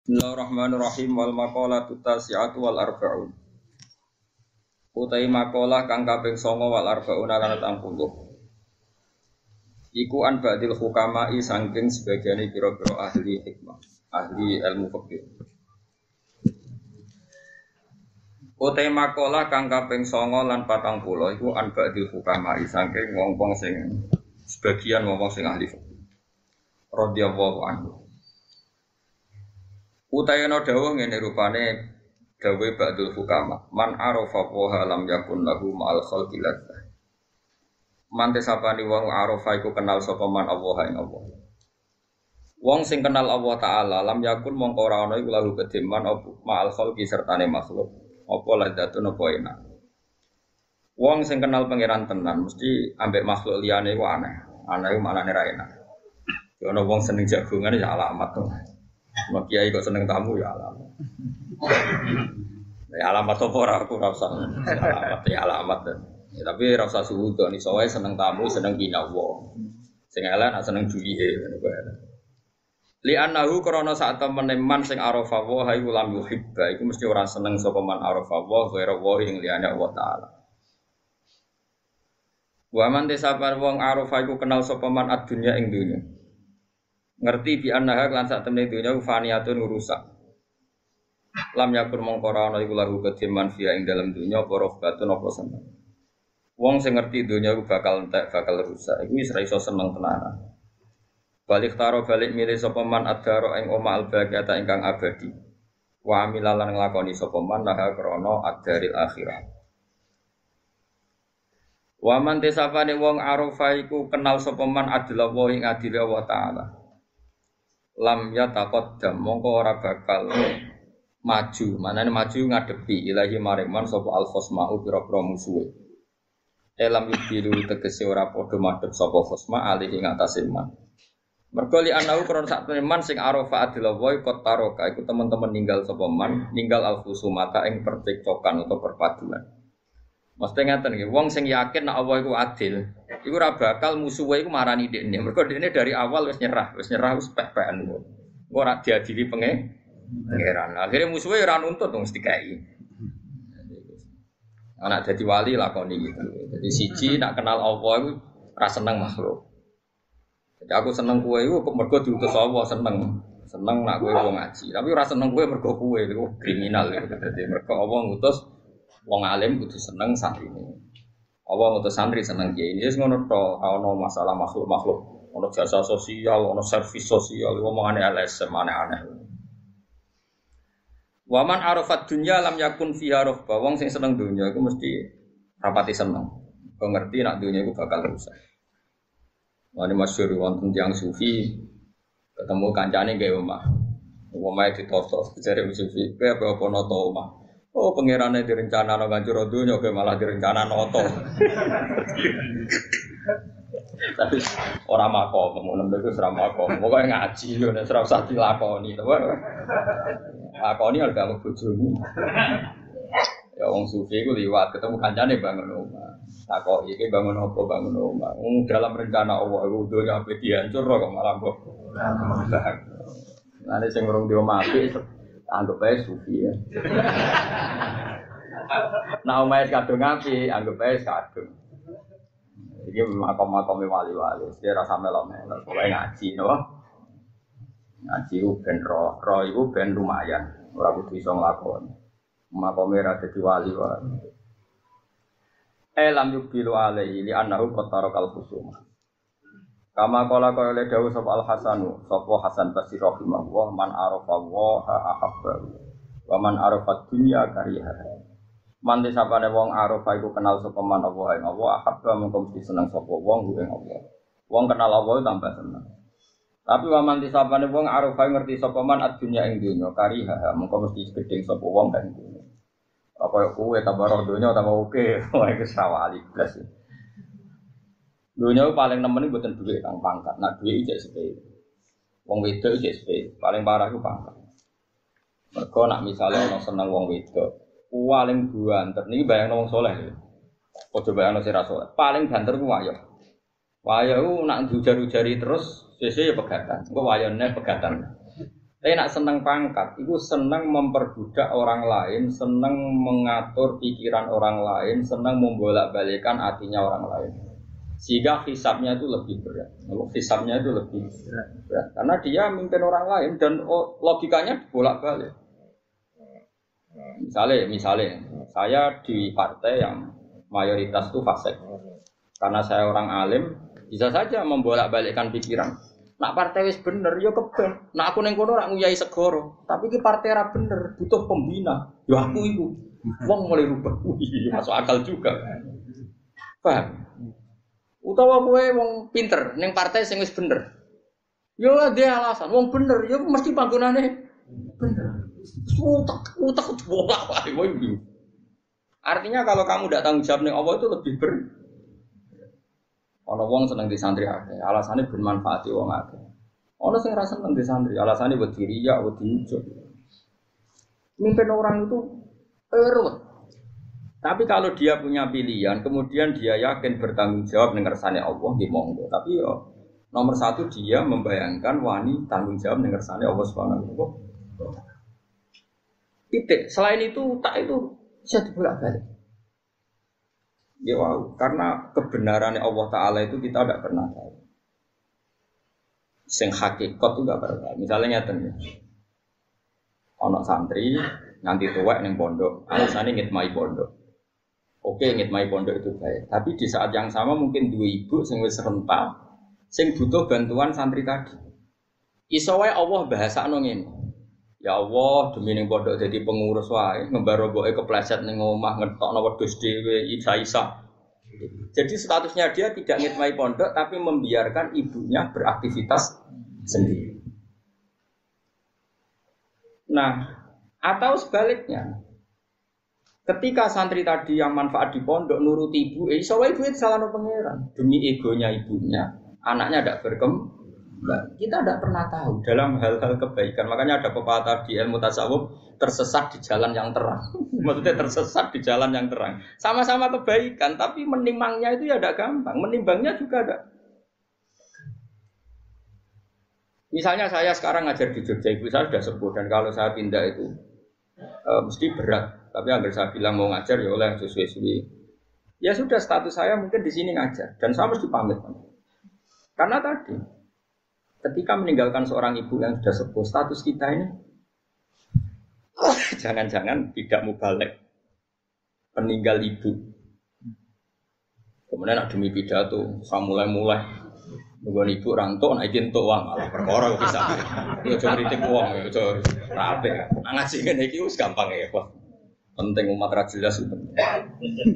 Bismillahirrahmanirrahim wal maqalatu tasi'atu wal arba'un. Utai makalah kang kaping 9 wal arba'un lan 80. Iku an ba'dil hukama'i saking sebagian pira-pira ahli hikmah, ahli ilmu fikih. Utai makalah kang kaping 9 lan 40 iku an ba'dil hukama'i saking wong-wong sing sebagian wong-wong sing ahli fikih. Radhiyallahu anhu. Utayana dawuh ngene rupane dawe ba'dul hukama. Man arafa wa lam yakun lahu ma'al khalqi. Man tesapani wong arafa iku kenal sapa man Allah ing Allah. Wong sing kenal Allah taala lam yakun mongko ora ana iku lahu kediman ma'al khalqi sertane makhluk. Apa ladzatun apa enak. Wong sing kenal pangeran tenan mesti ambek makhluk liyane iku aneh. Aneh iku maknane ra enak. Ono wong seneng jagongan ya alamat tuh. Mau kiai kok seneng tamu ya alamat. Ya alamat apa ora aku ora usah. Alamat ya alamat. Ya, tapi ora usah suudon iso wae seneng tamu, seneng kinawa. Sing elek nak seneng duwihe ngono. Li annahu krana sak temene man sing arafa wa hayu lam yuhibba iku mesti ora seneng sapa man arafa wa ghairu wa ing liyane Allah taala. Wa man desapar wong arafa iku kenal sapa man ad-dunya ing dunya ngerti bi annaha lan sak temne dunya faniyatun rusak. Lam yakun mongko ora ana iku lahu kediman fiya ing dalam dunya apa rohbatun apa seneng. Wong sing ngerti dunya iku bakal entek bakal rusak. Iku wis ra iso seneng tenanan. Balik taro balik milih sapa man adaro ing oma albaqiyata ingkang abadi. Wa amilalan nglakoni sapa man naha krana adaril akhirah. Waman tesapane wong arofa iku kenal sapa man adil wa ing adil Allah taala lam ya taqaddam mongko ora bakal maju. Manane maju ngadepi ilahi mariman sapa al khosmau pira-pira musuhe. Elam yubilu tegese ora padha madhep sapa khosma alih ing atase man anau kron sak man sing arafa adillah wa qad taraka iku teman-teman ninggal sapa man ninggal al khusumata ing percekcokan atau perpaduan. Mesti ngeten nggih, wong sing yakin nek Allah iku adil, iku ora bakal musuhe iku marani dekne. Mergo dekne dari awal wis nyerah, wis nyerah wis pek-pekan. Ora diadili penge pangeran. Akhirnya musuhe ora nuntut wong dikai. Anak jadi wali lakoni gitu. Jadi siji nak kenal Allah iku ora seneng makhluk. Jadi aku seneng kue itu mergo diutus Allah seneng. Seneng nak kue wong ngaji. Tapi ora seneng kue mergo kue itu kriminal gitu. Jadi mergo Allah ngutus Wong alim kudu seneng santri ini. Allah ngutus santri seneng kiai ini. Ngono to, ono masalah makhluk-makhluk, ono jasa sosial, ono servis sosial, ngomongane LSM aneh-aneh. Waman arafat dunya lam yakun fiha rohba. Wong sing seneng dunya iku mesti rapati seneng. Kau ngerti nak dunya iku bakal rusak. Wani masyhur wonten tiang sufi ketemu kancane gawe omah. Omah ditoto, jare sufi, kowe apa apa noto omah. Oh pangerannya direncana no ngancur dunia, oke malah direncana noto. Tapi orang makom, mau nembel itu seram makom. Pokoknya ngaji, udah seram sati lakoni. Lakoni harga mau bujuni. Ya wong sufi itu liwat ketemu kancane bangun rumah. Takok iki bangun apa bangun rumah. Dalam rencana Allah itu dunia apa dihancur kok malah kok. Nanti sing urung di omah anggap aja sufi ya. nah umay kadung ngapi, anggap aja kadung. Jadi makom-makom wali-wali, dia rasa melo-melo, pokoknya ngaji, no? Ngaji itu ben roh, roh itu ben lumayan, orang kudu bisa ngelakon. Makomnya rada di wali-wali. Elam yuk bilu alaihi li annahu qad kal khusumah. Kama kala kaya le dawuh Al Hasanu, sapa Hasan Basri rahimahullah man arafa wa ahabba wa man arafa dunya kariha. Man disapane wong arafa iku kenal sapa man Allah ing Allah ahabba mengko mesti seneng sapa wong ing Allah. Wong kenal Allah tambah seneng. Tapi wa man disapane wong arafa ngerti sapa man ad-dunya ing dunya kariha mengko mesti gedeng sapa wong ing dunya. Apa kowe tambah roh dunya tambah oke, wah iku sawali blas. Dunia paling nemen itu buatan duit kang pangkat. Nah duit itu sepele. Wong wedok itu. Paling parah itu pangkat. Mereka nak misalnya orang seneng wong wedok, paling banter. Ini bayang wong soleh. Ojo bayang si soleh. Paling banter ku wayo. Wayo nak ujar-ujari terus, sesuai ya pegatan. Gue wayonnya pegatan. Tapi nak seneng pangkat, itu seneng memperbudak orang lain, seneng mengatur pikiran orang lain, seneng membolak-balikan hatinya orang lain. Sehingga hisapnya itu lebih berat. Hisapnya itu lebih berat. Karena dia memimpin orang lain dan logikanya bolak-balik. Misalnya, misalnya, saya di partai yang mayoritas itu fasik. Karena saya orang alim, bisa saja membolak-balikkan pikiran Nak partai wis bener yo ya keben. Nak aku neng kono ora nguyai segoro, tapi ki partai ra bener, butuh pembina. Yo aku iku. Wong mulai rubah. Wih, masuk akal juga. Paham? Utawa kowe wong pinter neng partai sing wis bener. Yo dia alasan, wong bener, yo mesti panggonane bener. Utak, utak bolak balik. Artinya kalau kamu tidak tanggung jawab nih Allah itu lebih ber Ono wong seneng di santri akeh, alasannya bermanfaat wong akeh. Ono sing rasa seneng di santri, alasannya buat diri ya, buat diujuk. Mimpin orang itu erut. Tapi kalau dia punya pilihan, kemudian dia yakin bertanggung jawab dengan kersane Allah di monggo. Tapi yo nomor satu dia membayangkan wani tanggung jawab dengan kersane Allah Subhanahu wa Titik. Selain itu tak itu bisa dibolak balik. Ya wow, karena kebenaran Allah Taala itu kita tidak pernah tahu. Sing hakikat itu gak pernah. Misalnya nyata nih, ono santri nanti tua neng pondok, alasannya ngitmai pondok. Oke, ngitmai pondok itu baik. Tapi di saat yang sama mungkin dua ibu sing wis rental, sing butuh bantuan santri tadi. Iso Allah bahasa nongin. Ya Allah, demi ning pondok jadi pengurus wae, ngembaro boke kepleset ning omah ngetokno wedhus dhewe isa-isa. Jadi statusnya dia tidak ngitmai pondok tapi membiarkan ibunya beraktivitas sendiri. Nah, atau sebaliknya, ketika santri tadi yang manfaat di pondok nurut ibu, eh, iso ibu itu salah pangeran demi egonya ibunya, anaknya tidak Nah, kita tidak pernah tahu dalam hal-hal kebaikan. Makanya ada pepatah di ilmu tasawuf tersesat di jalan yang terang. Maksudnya tersesat di jalan yang terang. Sama-sama kebaikan, tapi menimangnya itu ya tidak gampang. Menimbangnya juga ada. Misalnya saya sekarang ngajar di Jogja, ibu saya sudah sepuh dan kalau saya pindah itu e, mesti berat. Tapi agar saya bilang mau ngajar ya oleh sesuai Ya sudah status saya mungkin di sini ngajar dan saya mesti pamit. Karena tadi Ketika meninggalkan seorang ibu yang sudah sepuh, status kita ini jangan-jangan tidak mubalik peninggal ibu. Kemudian ada demi pidato, saya mulai-mulai nunggu ibu ranto, nah izin tuh uang, malah perkara bisa. Yo coba kritik uang, yo coba rapi. Ngaji ini iki gampang ya, Pak. Penting umat ra jelas itu.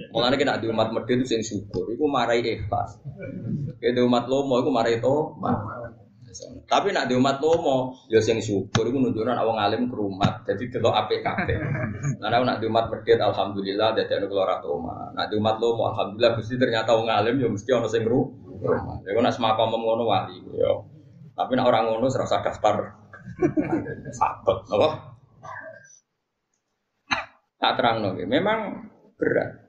Mulane kena di umat medhit sing syukur, iku marai ikhlas. Kayak umat lomo iku marai tobat. Tapi nak di umat lomo, ya sing syukur itu nunjukkan awang alim kerumat. Jadi kalau APKP. Nah, nak di umat alhamdulillah dadi keluar toma. Nak di umat lomo alhamdulillah mesti ternyata awang alim ya mesti ono sing rumah. Ya nak semakam ngono wali ya. Tapi nak orang ngono serasa daftar sabet apa? Tak terang no, memang berat.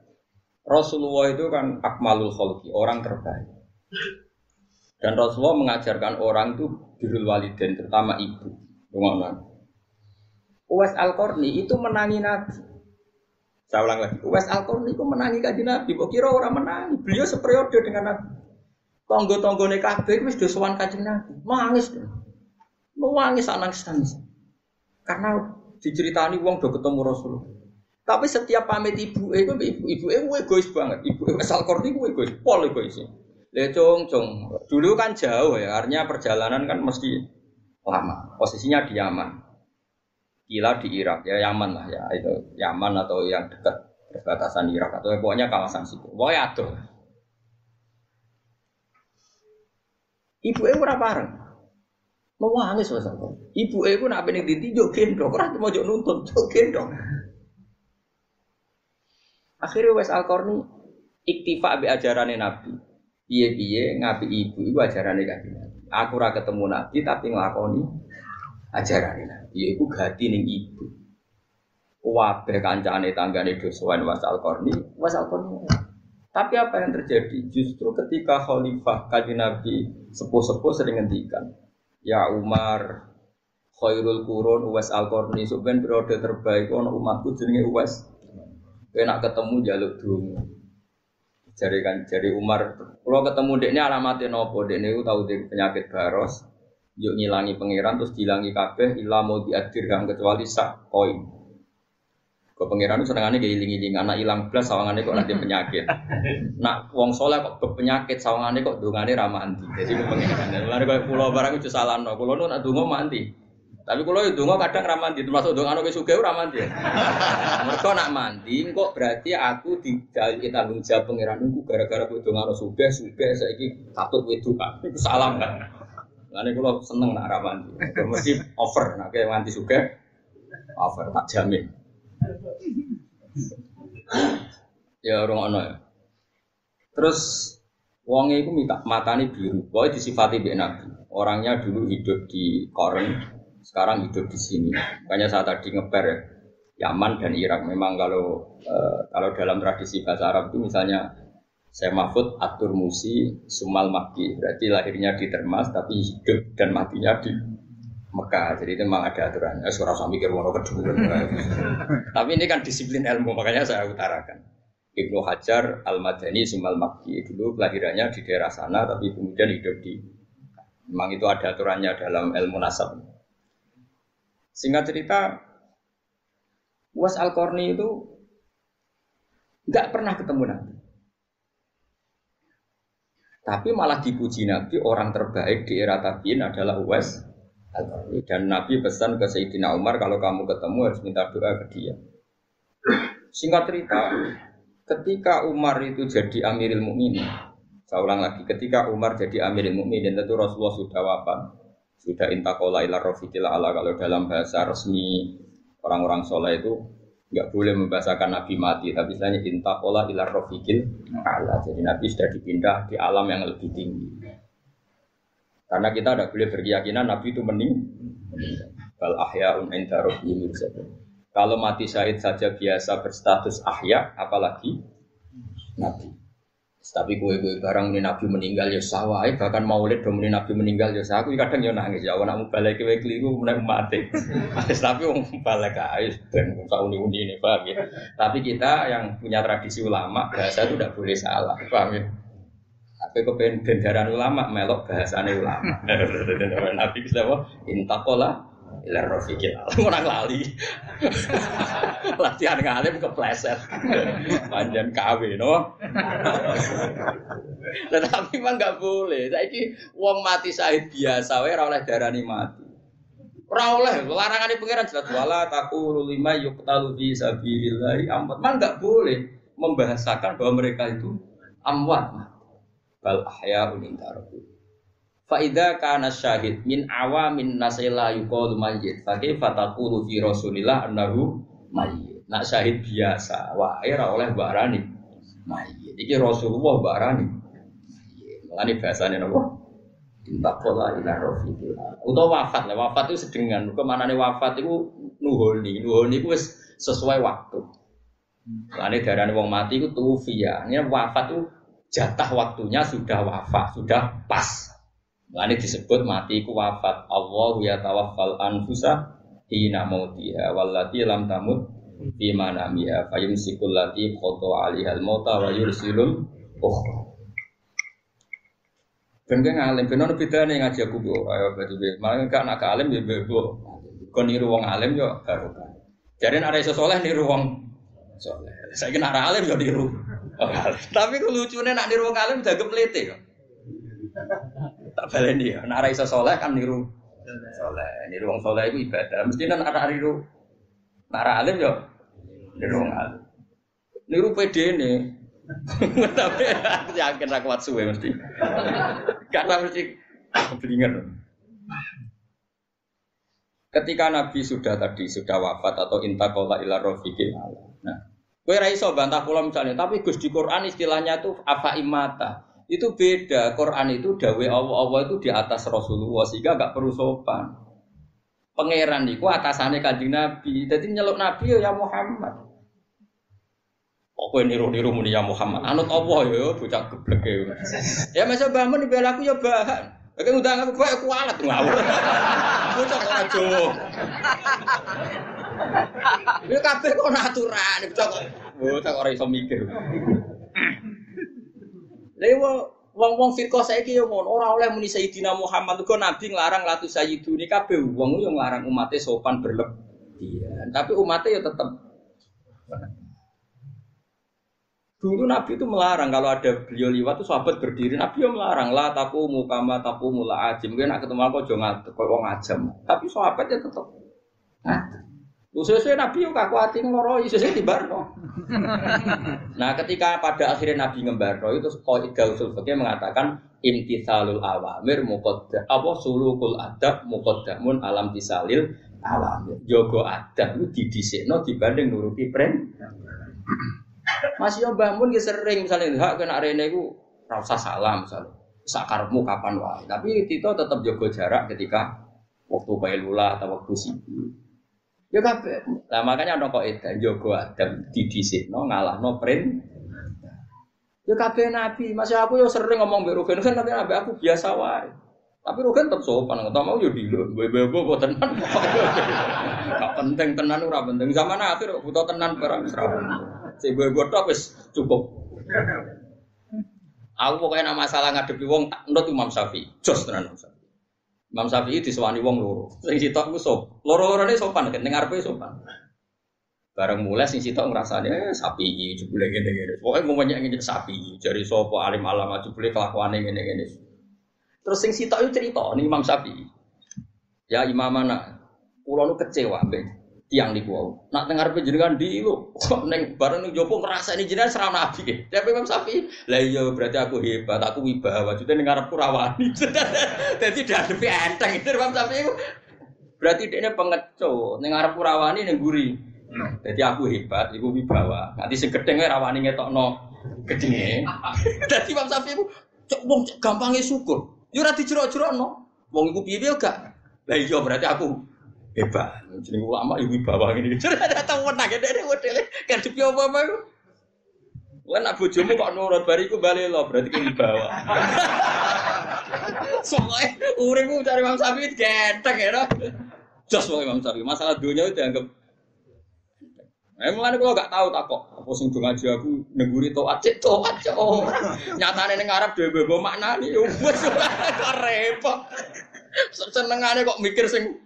Rasulullah itu kan akmalul khalqi, orang terbaik. Dan Rasulullah mengajarkan orang itu birul waliden, terutama ibu. Uwais Al-Qarni itu menangi Nabi. Saya ulang lagi, Uwais Al-Qarni itu menangi kaji Nabi. Kok kira orang menangi? Beliau seperiode dengan Nabi. Tonggo-tonggo kabeh wis dosuan kaji Nabi. Nangis deh. Nangis nangis nangis. Karena diceritani uang udah ketemu Rasulullah. Tapi setiap pamit ibu, ibu ibu ibu egois banget. Ibu Uwais Al-Qarni egois, pol egoisnya. Ya cung. Dulu kan jauh ya, artinya perjalanan kan mesti lama. Posisinya di Yaman. Kila di Irak ya Yaman lah ya itu Yaman atau yang dekat perbatasan Irak atau ya, pokoknya kawasan situ. Pokoknya aduh. Ibu ibu ora. Mau nangis mas Ibu ibu nak bening ditinjau gendong, orang mau jauh gendong. Akhirnya wes al iktifa ajaran Nabi piye-piye ngapi ibu ibu ajarane kanjeng. Aku ora ketemu Nabi tapi nglakoni ajarane Nabi. Iku gati ning ibu. Wabeh kancane tanggane dosowan wasal korni, wasal korni. Tapi apa yang terjadi? Justru ketika khalifah kaji Nabi sepuh-sepuh sering ngendikan, Ya Umar, khairul kurun Uwais Al-Qarni sebenarnya periode terbaik ono umatku jenenge Uwais. Kowe nak ketemu jaluk dungo. Jari kan jari Umar, kalau ketemu dekne alamatnya nopo, dekne itu tahu dia penyakit baros, yuk ngilangi pangeran terus dilangi kabeh, ilah mau diadirkan kecuali sak koin. Kau pangeran itu senengannya kayak iling-iling, anak hilang belas sawangannya kok nanti penyakit. Nak wong soleh kok penyakit sawangannya kok dungane ramanti. Jadi kau pangeran. Lalu kau pulau barang itu salah no, pulau nu nak dungo manti. Tapi kalau itu nggak kadang ramanti, termasuk dong anak suge ramanti. Mereka nak mandi, kok berarti aku tidak tanggung jawab pengiran itu gara-gara butuh anak suge, suge saya ini katut itu kan, itu salam kan. Lalu kalau seneng nak ramanti, mesti over, nak kayak mandi suge, over tak jamin. ya orang ono ya. Terus Wongnya itu minta matanya biru, pokoknya disifati bi nabi. Orangnya dulu hidup di Koren, sekarang hidup di sini. Makanya saat tadi ngeper ya, Yaman dan Irak. Memang kalau uh, kalau dalam tradisi bahasa Arab itu misalnya saya Mahfud Atur Musi Sumal Maki berarti lahirnya di Termas tapi hidup dan matinya di Mekah. Jadi itu memang ada aturannya. Surah sami mikir kedua. tapi ini kan disiplin ilmu makanya saya utarakan. Ibnu Hajar Al Madani Sumal Maki dulu kelahirannya di daerah sana tapi kemudian hidup di memang itu ada aturannya dalam ilmu nasab. Singkat cerita, Was Al Korni itu nggak pernah ketemu Nabi. Tapi malah dipuji Nabi orang terbaik di era tabiin adalah Uwais Al Korni dan Nabi pesan ke Sayyidina Umar kalau kamu ketemu harus minta doa ke dia. Singkat cerita, ketika Umar itu jadi Amirul Mukminin, saya ulang lagi, ketika Umar jadi Amirul Mukminin tentu Rasulullah sudah wafat sudah intakola ila rofiqil ala kalau dalam bahasa resmi orang-orang soleh itu nggak boleh membahasakan Nabi mati. Tapi istilahnya intakola ila rofiqil ala. Jadi Nabi sudah dipindah di alam yang lebih tinggi. Karena kita tidak boleh berkeyakinan Nabi itu mening bal ahyaun inda rabbihim kalau mati syahid saja biasa berstatus ahya apalagi Nabi tapi kue kue barang ini Nabi meninggal ya sawah, bahkan maulid dong ini Nabi meninggal ya sawah. Aku kadang ya nangis ya, nak balik kue keliru mulai mati. Tapi om balik aja dan kau uni uni ini paham ya. Tapi kita yang punya tradisi ulama bahasa itu tidak boleh salah, paham ya. Tapi kau pengen bendaran ulama melok bahasanya ulama. Nabi bisa apa? Intakola Ilar Rofiqil orang lali. Latihan ngalim kepleset. Panjang KW no. Tetapi memang nggak boleh. Saiki wong mati syahid biasa ora oleh darani mati. Ora oleh di pangeran jelas wala taqulu lima yuqtalu fi sabilillah amwat. Man nggak boleh membahasakan bahwa mereka itu amwat. Bal ahya'un inda Faida kana syahid min awamin nasila yuqalu mayyit. Fa kaifa taqulu fi Rasulillah annahu mayyit. Nak syahid biasa, wah ora oleh barani mayyit. Iki Rasulullah barani. Mulane bahasane napa? Intakola ila rafiqillah. Utawa wafat lah, wafat itu sedengan. Ke mana nih wafat itu nuhoni, nuhoni itu sesuai waktu. Mulane darane wong mati itu tufiya. Ini wafat itu jatah waktunya sudah wafat, sudah pas. Ini disebut mati ku wafat. Allah ya tawaffal anfusa hina mautiha wallati lam tamut fi manamiha fayumsikul lati khoto alihal mauta wa yursilul ukhra. Ben kan alim, ben ono bedane ngaji aku bu, ayo berarti be. Malah kan anak alim ya bebo. Kon niru wong alim yo baru kan. Jadi ada iso soleh niru wong. Saya kena alim yo niru. Tapi lucunya nak niru wong alim jaga pelete kok tak baleni ya. Nak iso soleh kan niru soleh. Niru wong soleh itu ibadah. Mesti kan ada niru. Nak alim yo niru wong alim. Niru PD ini. Tapi aku yakin aku kuat suwe mesti. Karena mesti belingan. Ketika Nabi sudah tadi sudah wafat atau intakola ila rofiqil Nah, Kue raiso bantah pulau misalnya, tapi Gus di Quran istilahnya itu apa imata itu beda. Quran itu dawe Allah Allah itu di atas Rasulullah sehingga gak perlu sopan. Pangeran itu atasannya kanjeng Nabi. Jadi nyeluk Nabi ya Muhammad. Kok niru-niru muni ya Muhammad. Anut Allah ya bocah geblek ya. Ya masa bangun di aku ya bahan. Oke ngundang aku kowe kualat ngawur. Bocah kok aja. Ya kabeh kok aturan, bocah kok kok ora iso mikir. Lha wong-wong firqah saiki yo ngono, ora oleh muni Sayyidina Muhammad kok nabi nglarang latu sayyiduni kabeh wong yo nglarang umatnya sopan berlebihan. Tapi umatnya yo tetep Dulu Nabi itu melarang kalau ada beliau liwat itu sahabat berdiri. Nabi yang melarang lah taku mukama taku mula ajim. Mungkin nak ketemu aku jangan kau wong ajam. Tapi sahabatnya tetap. Nah, Ususnya Nabi yang kaku hati ngoro, ususnya di barno. nah, ketika pada akhirnya Nabi ngembarno itu kau usul fakir mengatakan imtithalul awamir mukodda apa sulukul adab mukoddamun alam tisalil awamir. Jogo adab itu didisekno dibanding nuruti pren. Masih yo bangun ki sering misalnya hak kena rene iku ora usah salam misalnya. Sakarmu kapan wae. Tapi Tito tetap jaga jarak ketika waktu kailula atau waktu sibuk. Ya kabeh. Lah makanya ana kok edan jaga adab didhisikno ngalahno print. Ya kabeh nabi, masih aku yo sering ngomong mbek Rugen kan tapi nabi aku biasa wae. Tapi Rugen tetap sopan, nggak mau yo dilo, bebo bebo tenan. Gak penting tenan ora penting. Zaman akhir butuh tenan barang serabun. Si gue gue wis cukup. Aku pokoknya nama masalah ngadepi wong tak nurut Imam Syafi'i. Jos tenan Imam Syafi'i. Imam Syafi'i disewani wong loro. Sing sitok ku sop. Loro-lorone sopan kan ning sopan. Bareng mulai sing sitok ngrasane eh, sapi jebule ngene-ngene. Pokoke ngomongnya ngene sapi. Jari sapa alim alama jebule kelakuane ngene-ngene. Terus sing sitok itu cerita nih Imam Syafi'i. Ya imam mana? Kulo nu kecewa mbek tiang di kuau. Nak dengar penjenengan di lu, neng bareng neng jopo ini jenengan serang nabi. Tapi Imam Sapi, lah iya berarti aku hebat, aku wibawa. Jadi neng Arab kurawani. Jadi dihadapi enteng itu Imam Sapi. Berarti dia pengecut, neng Arab kurawani neng guri. Jadi aku hebat, aku wibawa. Nanti sing gedeng rawani no gedenge. Jadi Imam Sapi itu cok wong gampangnya syukur. Yo ora dijerok-jerokno. Wong iku piye-piye gak. Lah iya berarti aku hebat. Jadi ulama ibu bawa ini. Ada tahu menang ya dari model kan di apa apa itu. Lah nak bojomu kok nurut bariku balik lo berarti kan bawa. Soalnya uripku cari Imam Syafi'i genteng ya. Jos mau Imam Syafi'i. Masalah dunia itu dianggap Eh mulane kula gak tahu tak kok apa sing do ngaji aku neguri toat cek toat cek oh. Nyatane ning Arab dhewe mbok maknani wis kok repot. Senengane kok mikir sing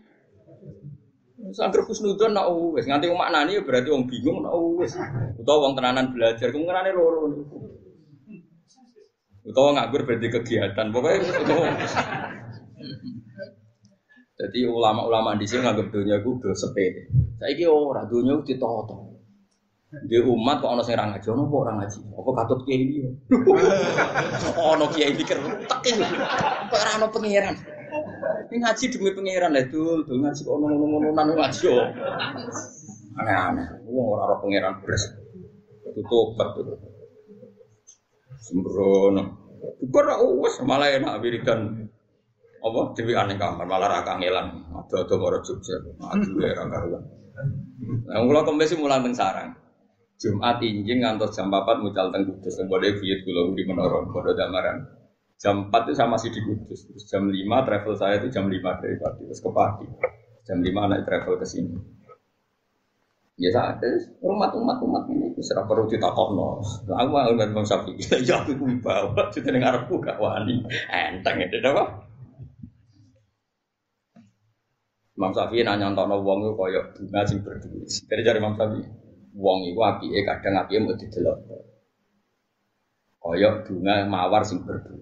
Sangger khusnudon nak wis nganti wong maknani ya berarti wong bingung nak wis. Utawa wong tenanan belajar kemungkinane loro niku. Utawa nganggur berarti kegiatan. Pokoknya Jadi ulama-ulama di sini nganggap dunia itu udah sepede. Saya kira orang dunia itu ditoto. Di umat kok ono sing ra ngaji, ono kok ora ngaji. Apa katut kiai iki? Ono kiai iki kertek iki. Kok ora ono pangeran. Ini ngaji demi pangeran lah dul, dul ngaji kok ngono-ngono ngaji yo. Aneh-aneh. Wong ora ora pangeran beres. Tutup betul. Sembrono. Bukan wis malah enak wiridan apa dewi aneh kamar malah ra kangelan. Ada-ada karo Jogja. Aduh ya ra karuan. Nah, kula kembali mulang teng. Jumat injing ngantos jam 4 mucal teng Kudus. Bodhe buyut kula di menara, bodho damaran. Jam 4 itu saya masih di Kudus. Terus jam 5 travel saya itu jam 5 dari Pati. Terus ke Pati. Jam 5 naik travel ke sini. Ya saat itu umat-umat umat ini serah perlu ditakokno. Aku mau ngeliat Bang Sapi. Ya aku bawa itu dengan Arabku gak wani. Enteng itu apa? Imam Sapi nanya no wong itu koyok bunga sing berdua. Dari jari Imam Sapi, wong itu api kadang api mau didelok. Koyok bunga mawar sing berdua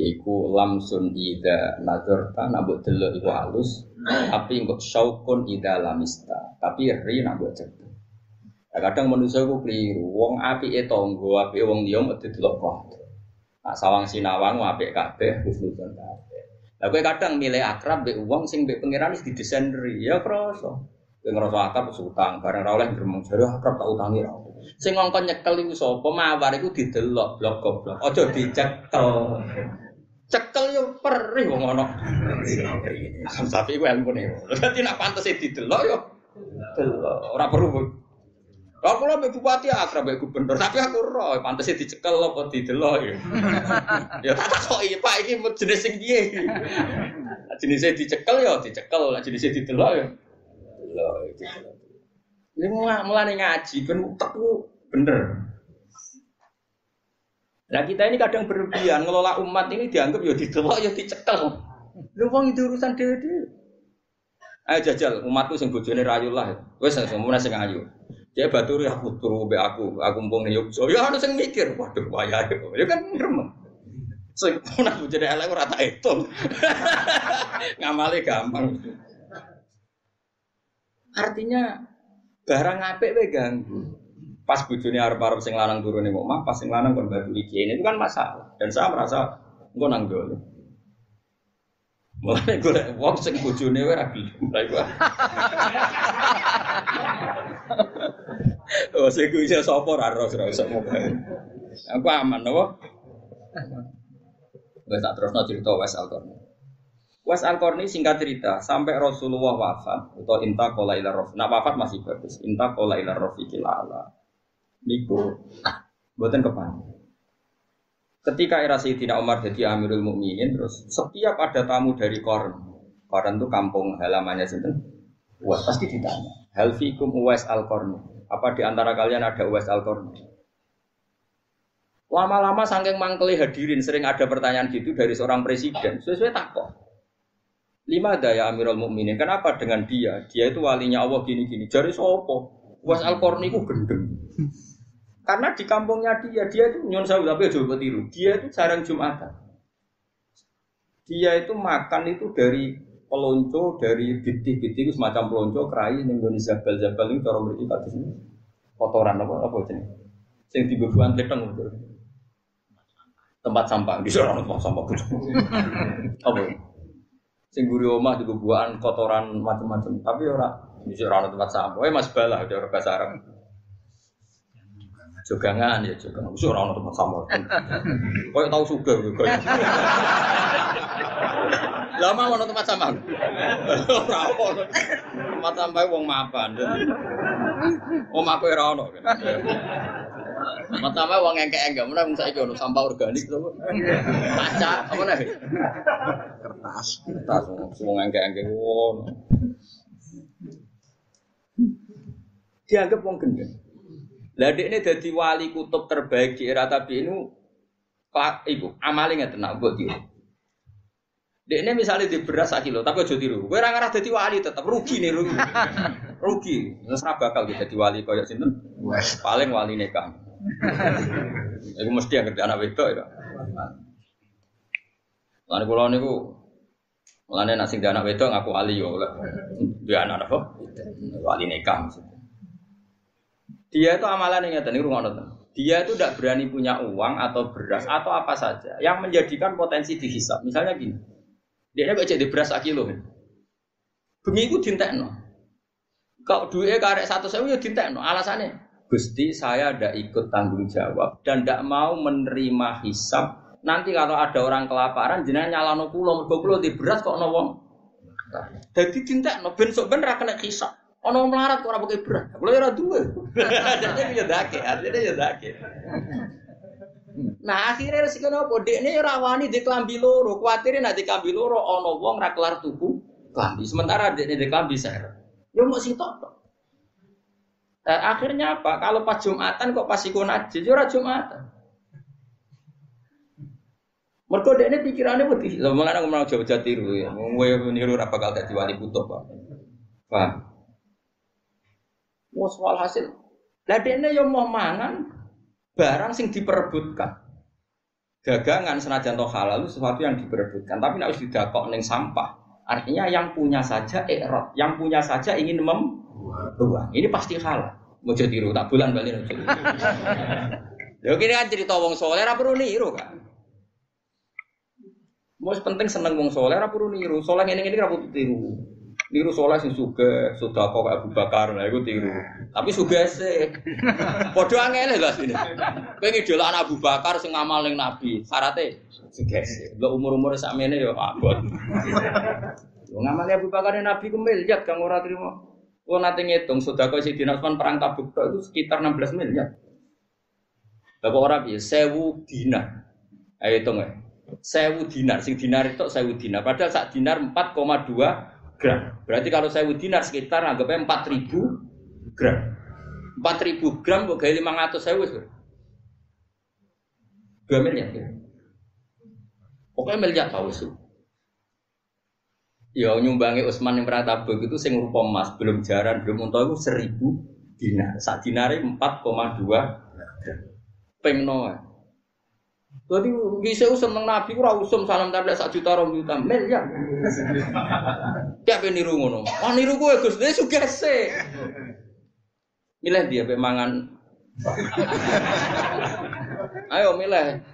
yaiku lamsun ida nazarta nabuk delok iku halus tapi engko syaukun ida lamista. Tapi ri nabuk cek nah, kadang manusia ku keliru. Wong api e tonggo api wong liya mesti delok kok. Nah, sawang sinawang apik kabeh husnuzon kabeh. Lah kowe kadang milih akrab mbek wong sing mbek pangeran wis didesain ri. Ya krasa kowe ngrasa akrab utang bareng ra oleh gremeng jare akrab tak utangi ra Sing ngongkon nyekel iku sapa? Mawar iku didelok blok goblok. Aja dicekel. Cekel yo perih wong ana. Tapi ku ilmu ne. Dadi nak pantes didelok yo delok. Ora perlu Aku lo bupati akrab mbek gubernur, tapi aku roh pantasnya dicekel apa didelok ya. ya tak kok iya Pak iki jenis sing piye. Jenisnya dicekel ya dicekel, jenisnya didelok ya. Delok. Ini mulai ngaji ben utekku bener. Nah kita ini kadang berlebihan ngelola umat ini dianggap ya didelok ya dicekel. Lu wong itu urusan dhewe Ayo jajal umatku sing bojone rayu lah. Wis semono sing ayu. Dia baturi aku turu be aku, aku mumpung nih so ya harus yang mikir, waduh wayah ya kan ngerem. So nak jadi elek ora tak itu, ngamali gampang. Artinya barang apik we ganggu. Pas bojone arep-arep sing lanang turun ning omah, pas sing lanang kon batu iki ini itu kan masalah. Dan saya merasa engko nang dulu. Mulane golek wong sing bojone wae ra gelem. Lah iku. Oh, sing kuwi sapa ra ora usah Aku aman apa? Wes tak terusno cerita Wes Al-Qarni. Wes Al-Qarni singkat cerita, sampai Rasulullah wafat atau inta kola ila. Nah wafat masih bagus. Inta kola ila. Niku buatan kepan. Ketika era Sayyidina Umar jadi Amirul Mukminin, terus setiap ada tamu dari Korn, Korn itu kampung halamannya sini, Uwais pasti ditanya, Hal fikum Uwais al Korn? Apa di antara kalian ada Uwais al Korn? Lama-lama saking mangkeli hadirin sering ada pertanyaan gitu dari seorang presiden. Sesuai takut. Lima daya Amirul Mukminin. Kenapa dengan dia? Dia itu walinya Allah gini-gini. Jari sopo. Uwais al Korn itu gendeng. Karena di kampungnya dia, dia itu nyon sawu tapi coba tiru. Dia itu jarang jumatan. Dia itu makan itu dari pelonco, dari bitih-bitih itu semacam pelonco, kerai, nih zabal zabal ini cara beri kados ini kotoran apa apa jenis. Sing dibebuan teteng tempat sampah di sana tempat sampah. Apa? Sing guri omah dibebuan kotoran macam-macam. Tapi ora di sana tempat sampah. Eh mas bala ada orang Arab jogangan ya jogangan wis ora ono tempat sampah koyo tau sugih koyo lama ono tempat sampah ora ono tempat sampah wong mapan om aku ora ono Tempat sampah wong engke enggak mana wong saiki ono sampah organik to. Kaca apa nih? Kertas. Kertas wong engke engke ngono. Dianggap wong gendeng. Lah ini jadi wali kutub terbaik di era tabi ini ibu amalnya tenang buat dia. Dek ini misalnya di beras kilo, tapi aja tiru. Gue orang arah jadi wali tetap rugi nih rugi. rugi. Terus bakal kita jadi wali kayak sini. Paling wali nikah. Iku mesti yang kerja anak wedok ya. Lalu kalau niku Mulane nak sing anak wedok ngaku wali yo. Dia anak apa? Wali nikah maksudnya. Dia itu amalan yang ini rumah Dia itu tidak berani punya uang atau beras atau apa saja yang menjadikan potensi dihisap. Misalnya gini, dia kok jadi beras kilo? Bengi itu no. Kau duitnya karek satu sewu ya no. Alasannya, Gusti saya tidak ikut tanggung jawab dan tidak mau menerima hisap. Nanti kalau ada orang kelaparan, jenengan nyalano pulau, mergo pulau di beras kok nawang. Jadi no. besok ben kena hisap. Ono melarat kok ora pakai berat. Kulo ora duwe. Jadi ya dake, artinya ya dake. Nah akhirnya resiko nopo? Dek ini rawani di kelambi loro, khawatir nak di kelambi loro ono wong ra kelar tuku kelambi. Sementara dek ini di kelambi saya. Ya mau sih tok. Dan akhirnya apa? Kalau pas Jumatan kok pas ikut najis, ya ora Jumatan. Mereka dek ini pikirannya putih. Lalu mengenai ngomong jauh jauh tiru ya. Gue niru apa bakal jadi wali kutub pak. Paham? Mau soal hasil. Lah dene yo mau mangan barang sing diperebutkan. Dagangan senajan toh halal sesuatu yang diperebutkan, tapi harus didakok neng sampah. Artinya yang punya saja erot, yang punya saja ingin membuang. Ini pasti halal. Mau jadi tiru tak bulan balik. Yo kini kan cerita wong soleh ora perlu niru kan. Mau penting seneng wong soleh ora perlu niru. Soleh ini ini ora perlu tiru niru soleh sing suge sudah kok Abu Bakar. Lah itu tiru. Tapi suge sih. Podo angel lah sini. Pengen jualan Abu Bakar sing ngamal ning Nabi. Syaratnya suge sih. Lo umur umur ini ya abot. Lo ngamal Abu Bakar ning Nabi ku miliat kang ora terima Kalau nanti ngitung sudah kau si Usman perang tabuk itu sekitar 16 miliar. Bapak orang ya sewu dinar. Ayo hitung ya. Sewu dinar, sing dinar itu sewu dinar. Padahal saat dinar 4,2 gram. Berarti kalau sewu dinar sekitar anggapnya 4000 gram. 4000 gram kok gaya 500 sewu. Dua miliar. Ya. Pokoknya miliar tahu sih. Ya nyumbangi Utsman yang pernah tabuk itu sing rupa emas, belum jaran, belum untuk itu seribu dinar. Saat dinari 4,2 pengno. Jadi bisa usum Nabi ora usum salam tablet sak juta rong juta miliar. Kayak ben niru ngono. Wah niru kowe Gus, dia sugese. Milih dia pe mangan. Ayo milih.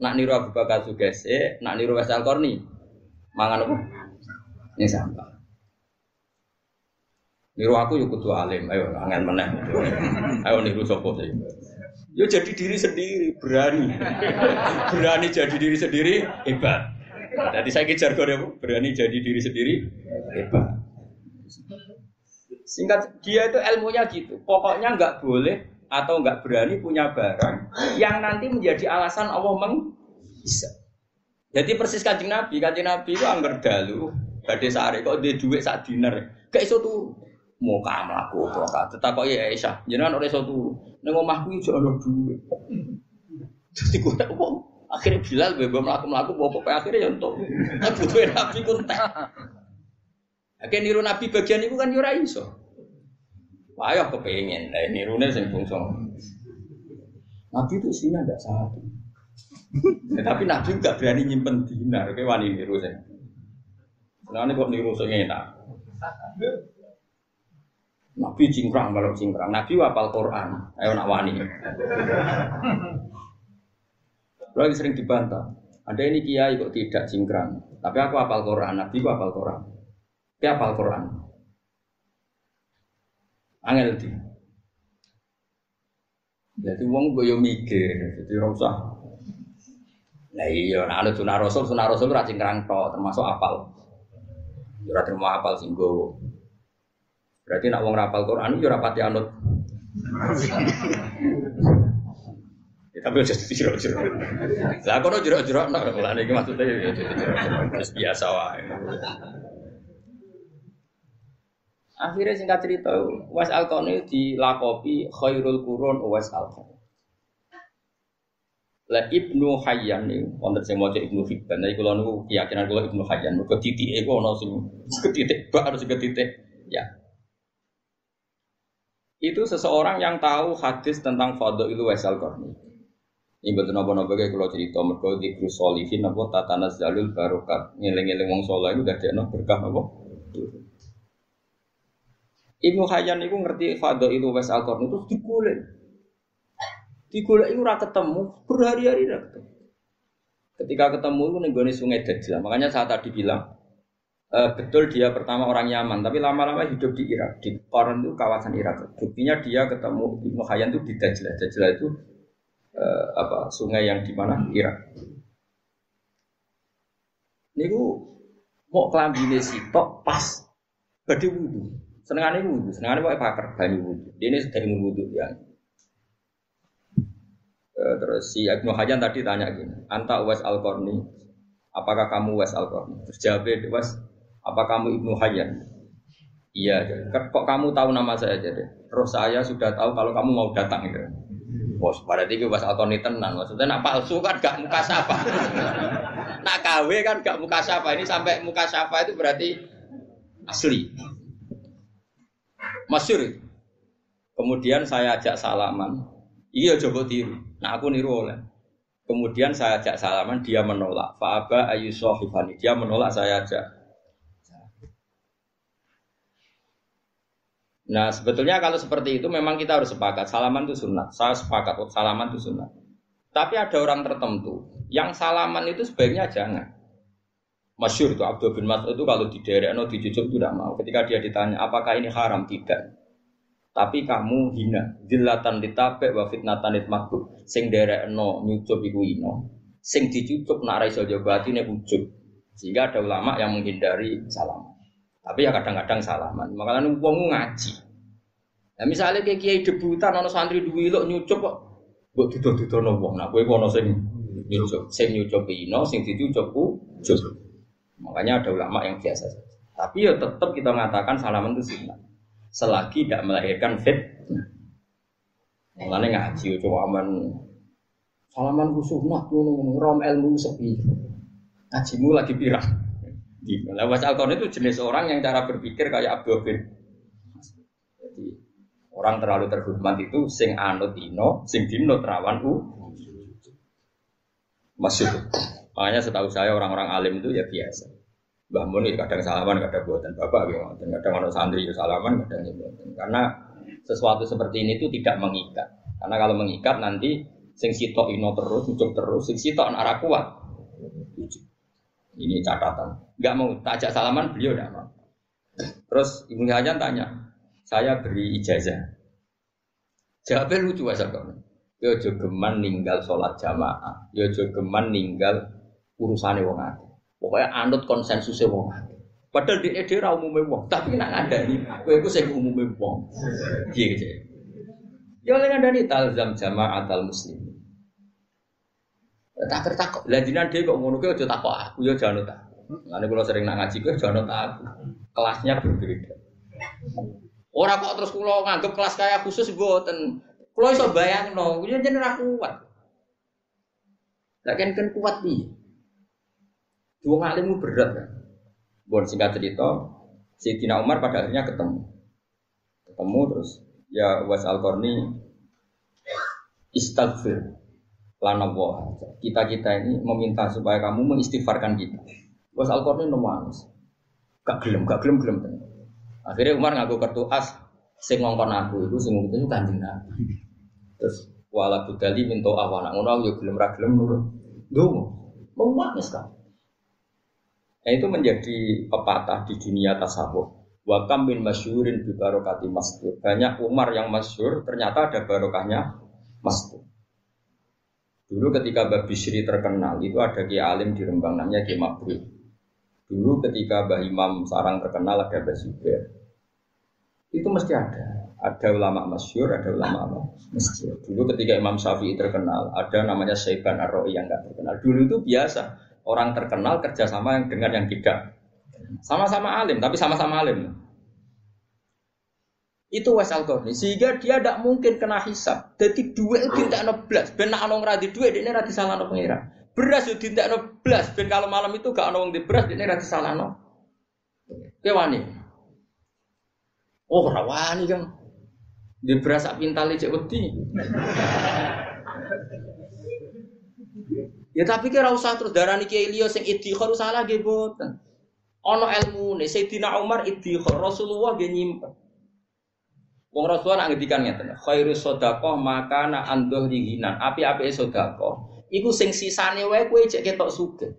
Nak niru Abu Bakar sugese, nak niru Wes Al-Qarni mangan apa? Ini sampah. Niru aku yuk kudu alim, ayo angin meneh. Ayo niru sopo sih. Yo jadi diri sendiri, berani. berani jadi diri sendiri, hebat. Jadi saya kejar kode berani jadi diri sendiri, hebat. Singkat dia itu ilmunya gitu. Pokoknya nggak boleh atau nggak berani punya barang yang nanti menjadi alasan Allah meng bisa. Jadi persis kancing Nabi, kancing Nabi itu angger dalu, badhe sare kok dia duit saat dinner, gak iso tuh. Mau kamu aku kok tetap kok ya Aisyah, jangan oleh iso tuh, neng omahku itu ada duit. Jadi gue tak uang, akhirnya Bilal bebas melaku melaku, bawa akhirnya ya untuk, butuh Nabi kuntek. Akhirnya niru Nabi bagian itu kan yura iso. Ayo kepengen, nah nirune sing bungsu. Nabi itu isinya ada satu ya, tapi Nabi juga berani nyimpen dinar, kayak wani niru saya. Nah ini kok niru saya enak. Nabi cingkrang kalau cingkrang. Nabi wapal Quran. Ayo nak wani. Lagi sering dibantah. Ada ini kiai kok tidak cingkrang. Tapi aku apal Quran. Nabi aku apal Quran. Tapi apal Quran. Angel di. Jadi uang gue mikir. Jadi rasa Nah iya, nah ada sunah rasul, sunah rasul ora cingkrang to, termasuk apal. Ora terima apal sing Berarti nak wong rapal Quran yo ora pati anut. Tapi aja jero-jero. Lah kono jero-jero nak lah niki maksudnya ya biasa wae. Akhirnya singkat cerita, Was Alkoni dilakopi khairul kurun Was Alkoni. Lah Ibnu Hayyan nih, wonten sing maca Ibnu Hibban. Nek kula niku keyakinan kula Ibnu Hayyan mergo titike ku ana sing ketitik bak harus ketitik ya. Itu seseorang yang tahu hadis tentang Fadhailu Waisal Qarni. Ini betul nopo nopo kayak kalau cerita mereka di Solihin nopo tatana zalul barokat ngeleng-ngeleng wong soleh itu dari nopo berkah nopo. Ibnu Hayyan itu ngerti Fadhailu Waisal Qarni itu dikulik Digolek ora ketemu, berhari-hari ketemu. Ketika ketemu itu nih sungai Dajjal. Makanya saya tadi bilang e, betul dia pertama orang Yaman, tapi lama-lama hidup di Irak. Di Koran itu kawasan Irak. Buktinya dia ketemu Ibnu Hayyan itu di Dajjal. Dajjal itu e, apa sungai yang di mana Irak. Niku mau kelambine sitok pas badhe wudu. Senengane wudu, senengane pokoke pakar banyu wudu. Dene sedang wudu ya. Eh, terus si Ibnu Hajar tadi tanya gini, Anta Uwais al -Qarni, apakah kamu Uwais al -Qarni? Terus jawab Uwais, apa kamu Ibnu Hajar? Iya, kok kamu tahu nama saya jadi? Terus saya sudah tahu kalau kamu mau datang gitu. Bos, pada tiga Uwais al -Qarni tenan, maksudnya nak palsu kan gak muka siapa. nak KW kan gak muka siapa. Ini sampai muka siapa itu berarti asli. Masyur. Kemudian saya ajak salaman, Iya coba tiru. Nah aku niru oleh. Kemudian saya ajak salaman, dia menolak. Fa'aba ayu. Dia menolak, saya ajak. Nah sebetulnya kalau seperti itu memang kita harus sepakat. Salaman itu sunat. Saya sepakat, oh, salaman itu sunat. Tapi ada orang tertentu yang salaman itu sebaiknya jangan. Masyur itu Abdul bin Mas'ud itu kalau di daerah no dijujuk itu tidak mau. Ketika dia ditanya apakah ini haram tidak tapi kamu hina dilatan ditabek wa fitnatan makbul sing no nyucup iku ino sing dicucup nak ra iso jaga atine ujub sehingga ada ulama yang menghindari salam Tapi ya kadang-kadang salaman. Makanya wong ngaji. Nah misalnya kayak kiai debutan, ono santri duwi lo nyucup kok, buat tutur-tutur wong. Nah, gue kono sing nyucup, sing nyucup ino, sing dicucup Makanya ada ulama yang biasa saja. Tapi ya tetap kita mengatakan salaman itu sunnah. Selagi tidak melahirkan fit. Makanya ngaji coba aman salaman ku sunnah rom ilmu sepi. Ngajimu lagi pirang. Nah, Was Alkon itu jenis orang yang cara berpikir kayak Abdul bin. Jadi orang terlalu terhormat itu sing anut ino, sing dinut rawan u. Masuk. Makanya setahu saya orang-orang alim itu ya biasa. Mbah Mun kadang salaman, kadang buatan bapak, dan kadang orang santri ya salaman, kadang ya buatan. Karena sesuatu seperti ini itu tidak mengikat. Karena kalau mengikat nanti sing sitok ino terus, ujuk terus, sing sitok arah kuat. Ini catatan. Gak mau tajak salaman, beliau tidak mau. Terus Ibu Hajan tanya, saya beri ijazah. Jawabnya lucu asal kamu. Yo jogeman ninggal sholat jamaah. Yo jogeman ninggal urusane wong akeh. Pokoknya anut konsensus wong akeh. Padahal di ede ra umume wong, tapi nak ngandani kowe iku sing umume wong. Piye gitu. Ya oleh ngandani talzam jama'atal muslim. Tak tertakok. Lah jinan dhewe kok ngono kuwi aja takok aku ya jangan tak. Ngene kula sering nak ngaji kuwi tak aku. Kelasnya berbeda. Ora kok terus kula nganggep kelas kaya khusus mboten. Kula iso bayangno, kuwi jenenge ra kuat. Lah kan kan kuat piye? Dua ngalimmu berat kan. Buat singkat cerita, Sayyidina Umar pada akhirnya ketemu. Ketemu terus ya Was Al Qarni istighfar lana Kita kita ini meminta supaya kamu mengistighfarkan kita. Was Al Qarni nomanis. Gak gelem, gak gelem gelem. Akhirnya Umar ngaku kartu as sing ngongkon aku itu sing itu kanjeng Nabi. Terus wala budali minta awana ngono yo gelem ra gelem nurut. Ndonga. Mau sekali. Nah, itu menjadi pepatah di dunia tasawuf. Wakam bin masyurin di barokati masjid. Banyak Umar yang masyur, ternyata ada barokahnya masjid. Dulu ketika Mbak Bishri terkenal, itu ada Ki Alim di Rembang namanya Ki Mabrur. Dulu ketika Mbah Imam Sarang terkenal ada Mbah Zubair. Itu mesti ada. Ada ulama masyur, ada ulama? Masjid. Dulu ketika Imam Syafi'i terkenal, ada namanya Syaiban ar yang nggak terkenal. Dulu itu biasa orang terkenal kerjasama dengan yang tidak. Sama-sama alim, tapi sama-sama alim. Itu wasal korni. Sehingga dia tidak mungkin kena hisap. Jadi duit itu tidak no belas. Ben nak ono ngradi duit, ini rati salah no pengira. Beras itu tidak no belas. Ben kalau malam itu gak ono di beras, ini rati salah no. Kewani. Oh rawani kan. Di beras sak pintal cek wedi. Ya tapi kira usah terus darah niki Elio sing idhikhar salah nggih boten. Ana ilmune Sayyidina Umar idhikhar Rasulullah nggih nyimpen. Wong Rasulullah nak ngendikan ngeten, khairu sedekah makana anduh dihinan. Api-api sedekah iku sing sisane wae kowe cek ketok sugih.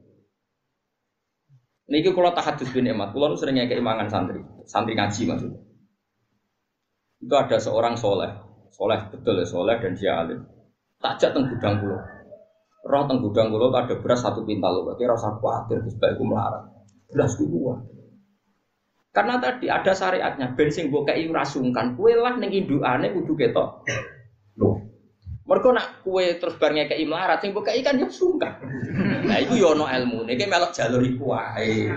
Niki kula tahadus bin emat, kula sering ngekek mangan santri, santri ngaji maksudnya. Itu ada seorang soleh, soleh betul ya soleh dan dia alim. Takjak teng gudang kula roh teng gudang kula ada beras satu pintal lho, berarti rasa khawatir Gus Bae melarat. Beras ku Karena tadi ada syariatnya, bensin mbok kei ora sungkan, kowe lah ning indukane kudu ketok. Loh. Mergo nak kue terus bar ngekeki melarat sing mbok kan yo sungkan. Nah iku yo ana ilmune, ki melok jalur iku wae.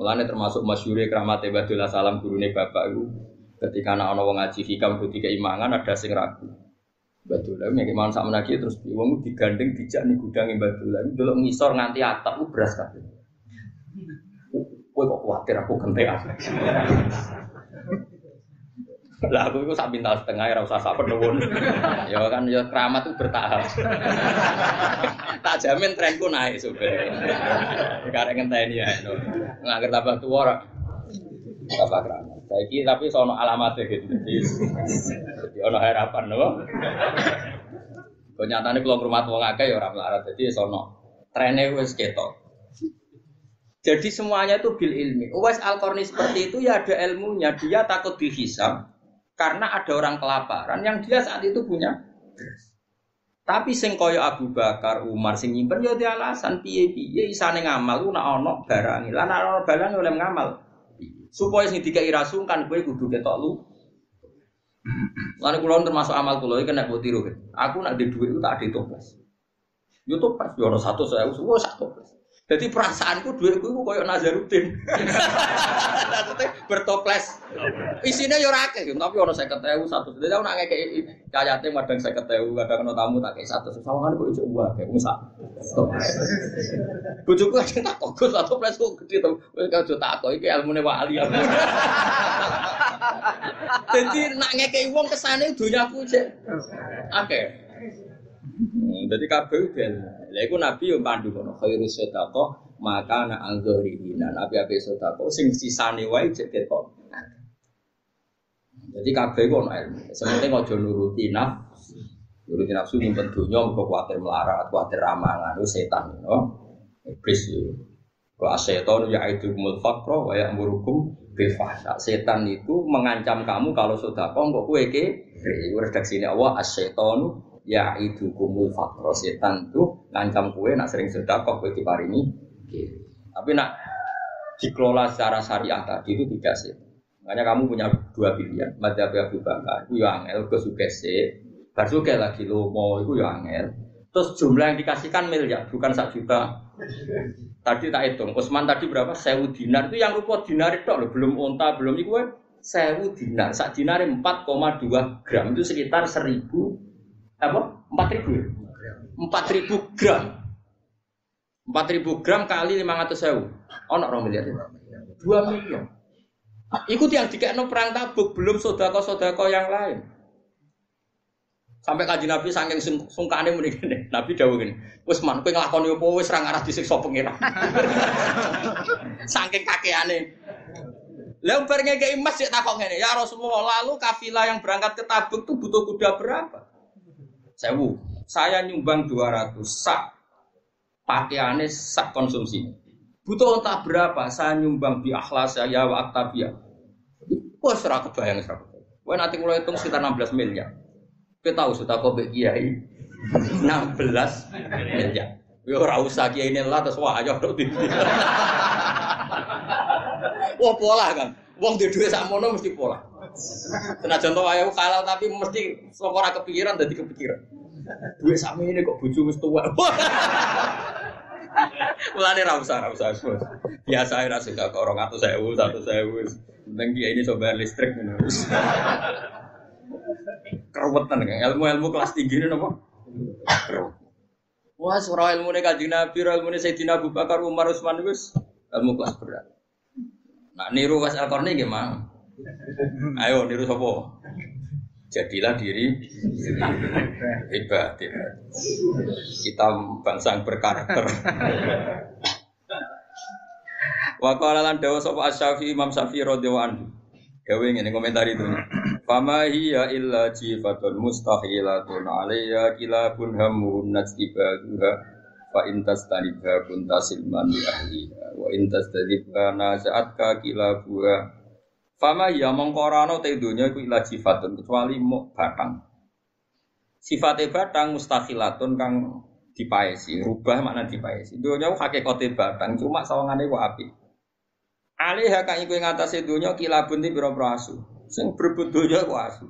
Mulane termasuk masyure keramat Badullah salam gurune bapak iku ketika anak ana wong ngaji hikam kudu keimangan ada sing ragu. Batu Lalu yang gimana sama lagi terus uang digandeng dijak nih gudang Lalu dulu ngisor nganti atap beras kabeh. Kowe kok khawatir aku kentean. Lah aku itu sak bintang setengah ya usah sak penuhun. ya kan ya keramat tuh bertahap. tak jamin trenku naik sebenarnya. Karena ngenteni ya. Nggak tambah tua Tambah keramat. Saiki tapi sono alamat gitu. Jadi, ono harapan loh. Kenyataannya kalau rumah tua akeh ya orang melarat. Jadi sono trennya wes ketok. Jadi semuanya itu bil ilmi. Uwais al seperti itu ya ada ilmunya. Dia takut dihisam karena ada orang kelaparan yang dia saat itu punya Tapi sing kaya Abu Bakar, Umar sing nyimpen ya di alasan piye-piye isane ngamal ku nak ana barang. Lah nak ana barang oleh ngamal. Supaya sing dikai rasungkan kowe kudu ketok lu. Lan kula termasuk amal kula iki mbok tiru. Aku nak di dhuwit ku tak ada toples. Yo toples yo ana 100.000, wah sak toples. Jadi perasaanku duitku itu koyo Nazarudin. Maksudnya bertoples. Isinya yo rake, tapi ono saya satu. Jadi aku nak ngekei cayate madang saya ketemu, kadang kena tamu tak kayak satu. Sawangan kok ijo gua kayak musa. Bujuku aja tak kok satu toples kok gede tuh. Kau tak kok iki ilmune wali. Jadi nak ngekei uang ke sana dunyaku cek. Oke. Jadi kabeh ben Lha iku Nabi yo pandu kono khairus sedekah maka ana anzurina. Nabi ape sedekah sing sisane wae cek ketok. Jadi kabeh ku ono ilmu. Sementing aja nuruti nafsu. Nuruti nafsu nyimpen donya mergo kuwatir melarat, kuwatir ramangan, itu setan, no. Iblis yo. Ya itu kumul faqra wa ya'murukum bil. Setan itu mengancam kamu kalau sedekah kok kowe ke redaksine Allah asyaitonu ya itu kumul fakro setan tuh ngancam kue nak sering sedekah kue diparingi. Tapi nak dikelola secara syariah tadi itu tidak sih. Makanya kamu punya dua pilihan madzhab Abu Bakar itu yang angel ke sugese. Bar lagi lo mau itu yang angel. Terus jumlah yang dikasihkan miliar bukan satu juta. Tadi tak hitung Usman tadi berapa? Sewu dinar. Itu yang rupa dinar itu loh belum onta belum itu sewu dinar. Sak dinar 4,2 gram itu sekitar seribu 4000 gram. 4000 gram kali 500.000. Ono oh, miliar. 2 miliar. Ikut yang dikekno perang Tabuk, belum sodako-sodako yang lain. Sampai kaji Nabi saking sungkane muni ngene. Nabi dawuh ngene, "Wis man, kowe nglakoni opo wis ra ngarah disiksa pangeran." saking kakeane. Lah umpar ngekeki emas sik takok ngene, "Ya Rasulullah, lalu kafilah yang berangkat ke Tabuk itu butuh kuda berapa?" Sewu. Saya nyumbang 200 sak pakaiannya sak konsumsi. Butuh entah berapa saya nyumbang di akhlas saya wa aktabia. Wah serah kebayang serah kebayang. Wah nanti mulai hitung sekitar 16 miliar. Kita tahu sudah kau kiai 16 miliar. Yo ora usah kiai ini lah terus wah ayo di Wah pola kan. Wong di duit sakmono mesti pola. Kena contoh ayo kalah tapi mesti sok ora kepikiran dadi kepikiran. Duit sami ini kok bojo wis tuwa. Mulane ra usah ra usah. Biasa ae ra suka kok 200.000, 100.000. Penting dia ini coba listrik ngono. Keruwetan kan ilmu-ilmu kelas tinggi ini napa? Wah, surah ilmu ini kaji Nabi, ilmu ini Sayyidina Abu Bakar, Umar, Usman, itu ilmu kelas berat. Nah, niru Was Al-Qarni gimana? Ayo niru sopo. Jadilah diri hebat. Kita bangsa yang berkarakter. Wa qala lan dawa sapa Asy-Syafi'i Imam Syafi'i radhiyallahu anhu. Gawe ngene komentar itu. Fama hiya illa jifatun mustahilatun alayya kilabun hamun najtibaduha fa intas tanibha kunta silman li ahliha wa intas tadibha nasa'atka kilabuha Fama ya mengkorano te dunya iku ila sifatun kecuali mau batang. Sifatnya batang mustakhilatun kang dipaesi, rubah makna dipaesi. Dunya ku hakikate batang, cuma sawangane ku api. Alih kang iku ing atase dunya kilabun di pira-pira asu. Sing berebut asu.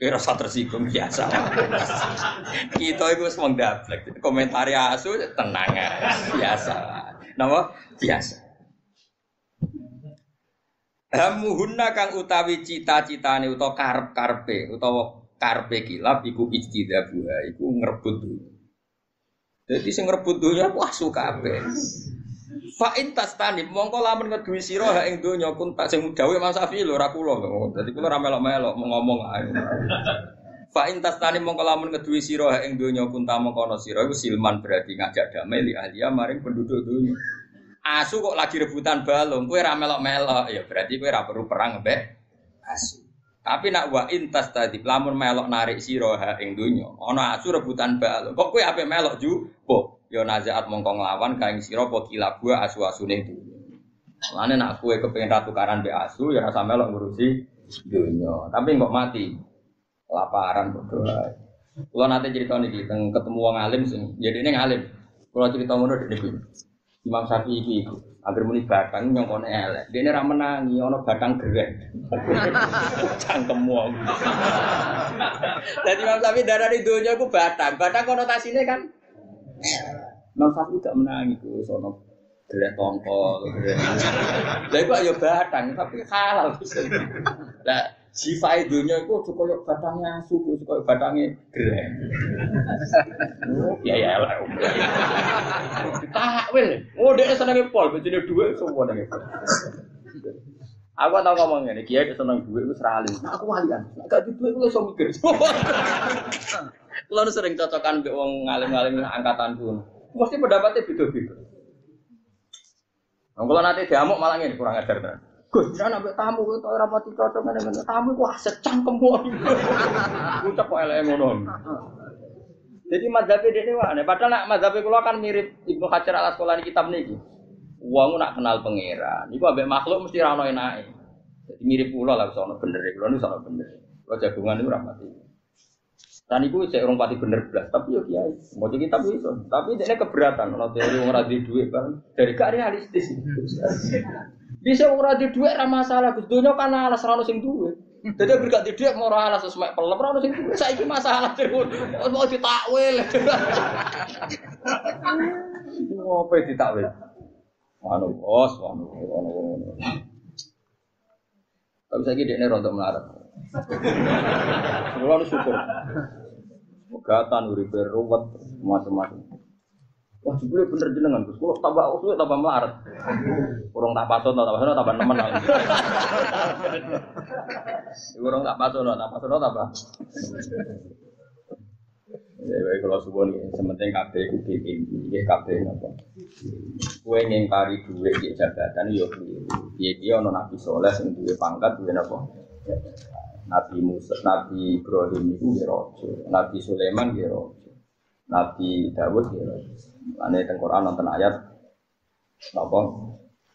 Kira rasa tersinggung biasa. Kita itu semua daplek. Komentari asu tenang biasa. Nama biasa. Hamuhunna kang utawi cita-citane utawa karep-karepe utawa karepe kilap iku ijtidabuha iku ngrebut dunya. Jadi sing ngrebut dunya wah suka kabeh. Fa in mongko lamun ngeduwi sira ha ing donya kun tak sing gawe Mas Safi lho ora kula. Dadi kula ra melok-melok ngomong ae. Fa in mongko lamun ngeduwi sira ha ing donya kun ta mongko ana sira iku silman berarti ngajak damai li ahliya maring penduduk donya. Asu kok lagi rebutan balung, kue ra melok-melok, ya berarti kue ra perlu perang mbek asu. Tapi nak wa intas tadi, lamun melok narik siroha ing dunya, ana asu rebutan balung. Kok kue ape melok ju? Po, ya nazaat mongko nglawan kaing sira apa kilabua asu-asune dunya. Lane nak kue kepengen ratu karan be asu, ya rasa melok ngurusi dunya. Tapi kok mati, laparan berdoa. Kalau nanti cerita nih, ketemu wong alim sih, jadi ini ngalim. Kalau cerita ngono di Imam Syafi'i iki iku agar muni batang nyongkone elek. Dene ra menangi ana batang gerek. Cangkemmu. Dadi Imam Syafi'i darani donya iku batang. Batang konotasinya kan Imam Syafi'i gak menangi ku sono gerek tongkol. Lah iku ayo batang tapi halal. Lah Sifai dunia itu yuk batangnya suku, yuk batangnya gereng. Ya ya lah. Takwil. Oh dia seneng pol, begini dua semua seneng pol. Aku tau ngomong ini, kiai seneng duit itu seralim. Nah, aku walian, gak di duit itu langsung mikir. Lalu sering cocokan be wong ngalim-ngalim angkatan pun. Mesti pendapatnya beda-beda. Kalau nanti diamuk malah ini kurang ajar jangan ambil tamu itu orang mati cocok dengan tamu wah secangkem wae. Ucap kok elek ngono. Jadi madzhab ini aneh. Padahal nak madzhab kula kan mirip Ibnu Hajar al Asqalani kitab niki. Wong nak kenal pangeran. Iku ambek makhluk mesti ra ono enake. Jadi mirip kula lah sono bener kula niku sono bener. Kula jagungan niku ra mati. Dan itu saya orang pati bener belas, tapi ya kiai, mau jadi kitab itu, tapi dia keberatan, kalau teori orang di duit kan, dari gak realistis. Bisa ora di dhuwit ra masalah, Gus. Donya kan alas ra ono sing duwe. Dadi berkat di dhuwit mau alas semek pelem ra ono sing duwe. Saiki masalah terus mau ditakwil. Ngopo ditakwil? Anu bos, anu anu anu. Tapi saya dia ini rontok melarat. Kalau syukur. Pegatan, uripe ruwet, macam-macam. Wah, jebule bener jenengan, Gus. Kulo tambah usul tambah melarat. Kurang tak pasono, tambah pasono tambah nemen. Kurang tak pasono, tak pasono tambah. Ya, baik kalau subuh nih, sementing kabeh ku tinggi, ya kabeh napa. Kue ngingkari duit di jabatan yo Iya dia ono nabi soleh sing duwe pangkat duwe napa. Nabi Musa, Nabi Ibrahim itu dia Nabi Sulaiman dia Nabi Dawud ya. Ane teng Quran nonton ayat apa?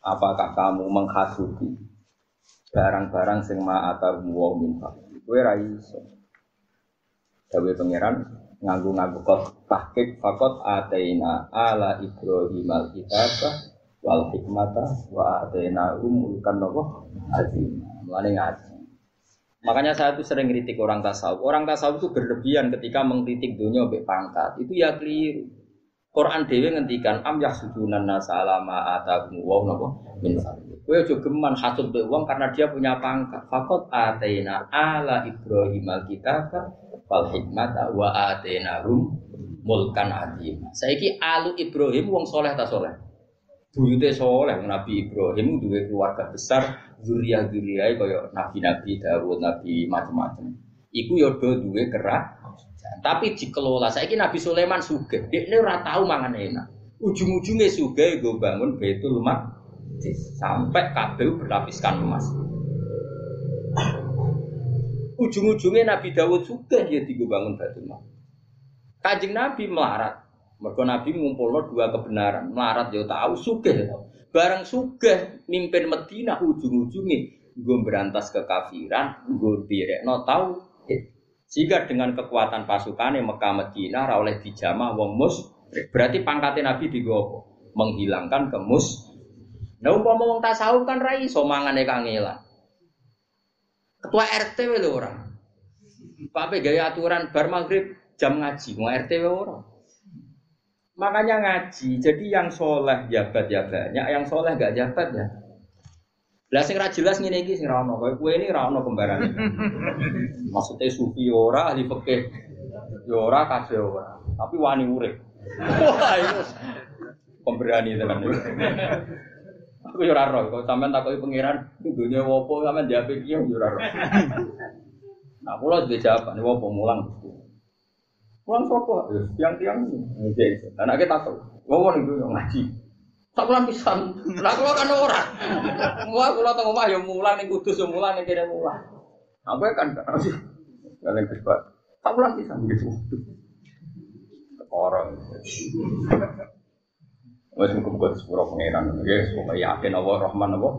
Apakah kamu menghasuti barang-barang sing ma'ata wa min Kowe ra iso. Dawe pangeran nganggo-nganggo kok tahqiq fakot ataina ala Ibrahim al-kitabah wal hikmata wa ataina umulkan nopo azim. Mulane ngaji. Makanya saya tuh sering kritik orang tasawuf. Orang tasawuf itu berlebihan ketika mengkritik dunia obek pangkat. Itu ya keliru. Quran dewi ngendikan am yahsudunan nasalama atakum wa napa min Kowe aja geman hasud be wong karena dia punya pangkat. Fakot atena ala Ibrahim alkitab wal hikmata wa rum mulkan azim. Saiki alu Ibrahim wong soleh ta soleh? Buyute soleh Nabi Ibrahim duwe keluarga besar zuriyah-zuriyah kaya nabi-nabi Dawud, nabi macam-macam. Iku yo do duwe kerak. Tapi dikelola. Saiki Nabi Sulaiman sugih. Dekne ora tau mangan enak. Ujung-ujungnya sugih gue bangun Baitul Maqdis sampai kabeh berlapiskan emas. Ujung-ujungnya Nabi Dawud sugih ya digo bangun Baitul Maqdis. Kanjeng Nabi melarat. Mergo Nabi ngumpulno dua kebenaran. Melarat ya tahu, sugih ya tahu. Barang sugih mimpin Medina ujung-ujungnya gue berantas kekafiran, gue direkno tahu. Jika dengan kekuatan pasukan yang Mekah Medina ra oleh dijamah wong mus, berarti pangkatnya Nabi digopo menghilangkan kemus. Nah umpama wong tasawuf kan rai iso mangane kangelan. Ketua RT lho orang. Pak gaya aturan bar maghrib jam ngaji, mau RT orang. Makanya ngaji. Jadi yang soleh jabat ya banyak, yang soleh gak jabat ya. Lah sing ra jelas ngene iki sing ra ono. Kowe kowe ini ra ono kembaran. Maksudnya sufi ora, ahli fikih ya ora, kabeh ora. Tapi wani urip. Wah, itu pemberani tenan. Aku yo ora roh, kok sampean takoki pangeran dunya opo sampean jawab iki yo ora roh. Nah, kula duwe jawaban, opo mulang. Uang sopo, tiang-tiang ini. Anak kita tahu, ngomong itu ngaji. Tak pulang pisan. Lah kula kan ora. Mua kula teng omah ya mulang ning kudus ya mulang ning kene mulang. Apa kan kalian kesbat. Tak pulang pisan gitu. Orang. Wes muga-muga sepuro pangeran. Nggih, semoga yakin Allah Rahman Allah.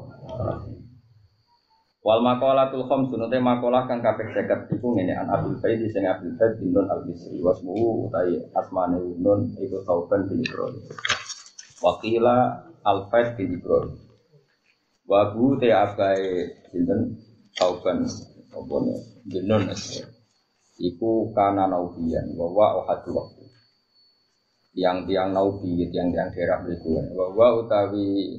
Wal makolatul khamsun te makolah kang kaping 50 iku ngene an Abdul Faid sing Abdul Faid bin Nun al-Bisri wasmu utai asmane Nun iku Tauban bin Ibrahim. Wakila al-Faid bin Ibrahim. Wabu te abai sinten Tauban apa bin Nun iku kana naubiyan wa wa ahadu waktu. Yang tiang naubi, tiang tiang daerah itu. Wa wa utawi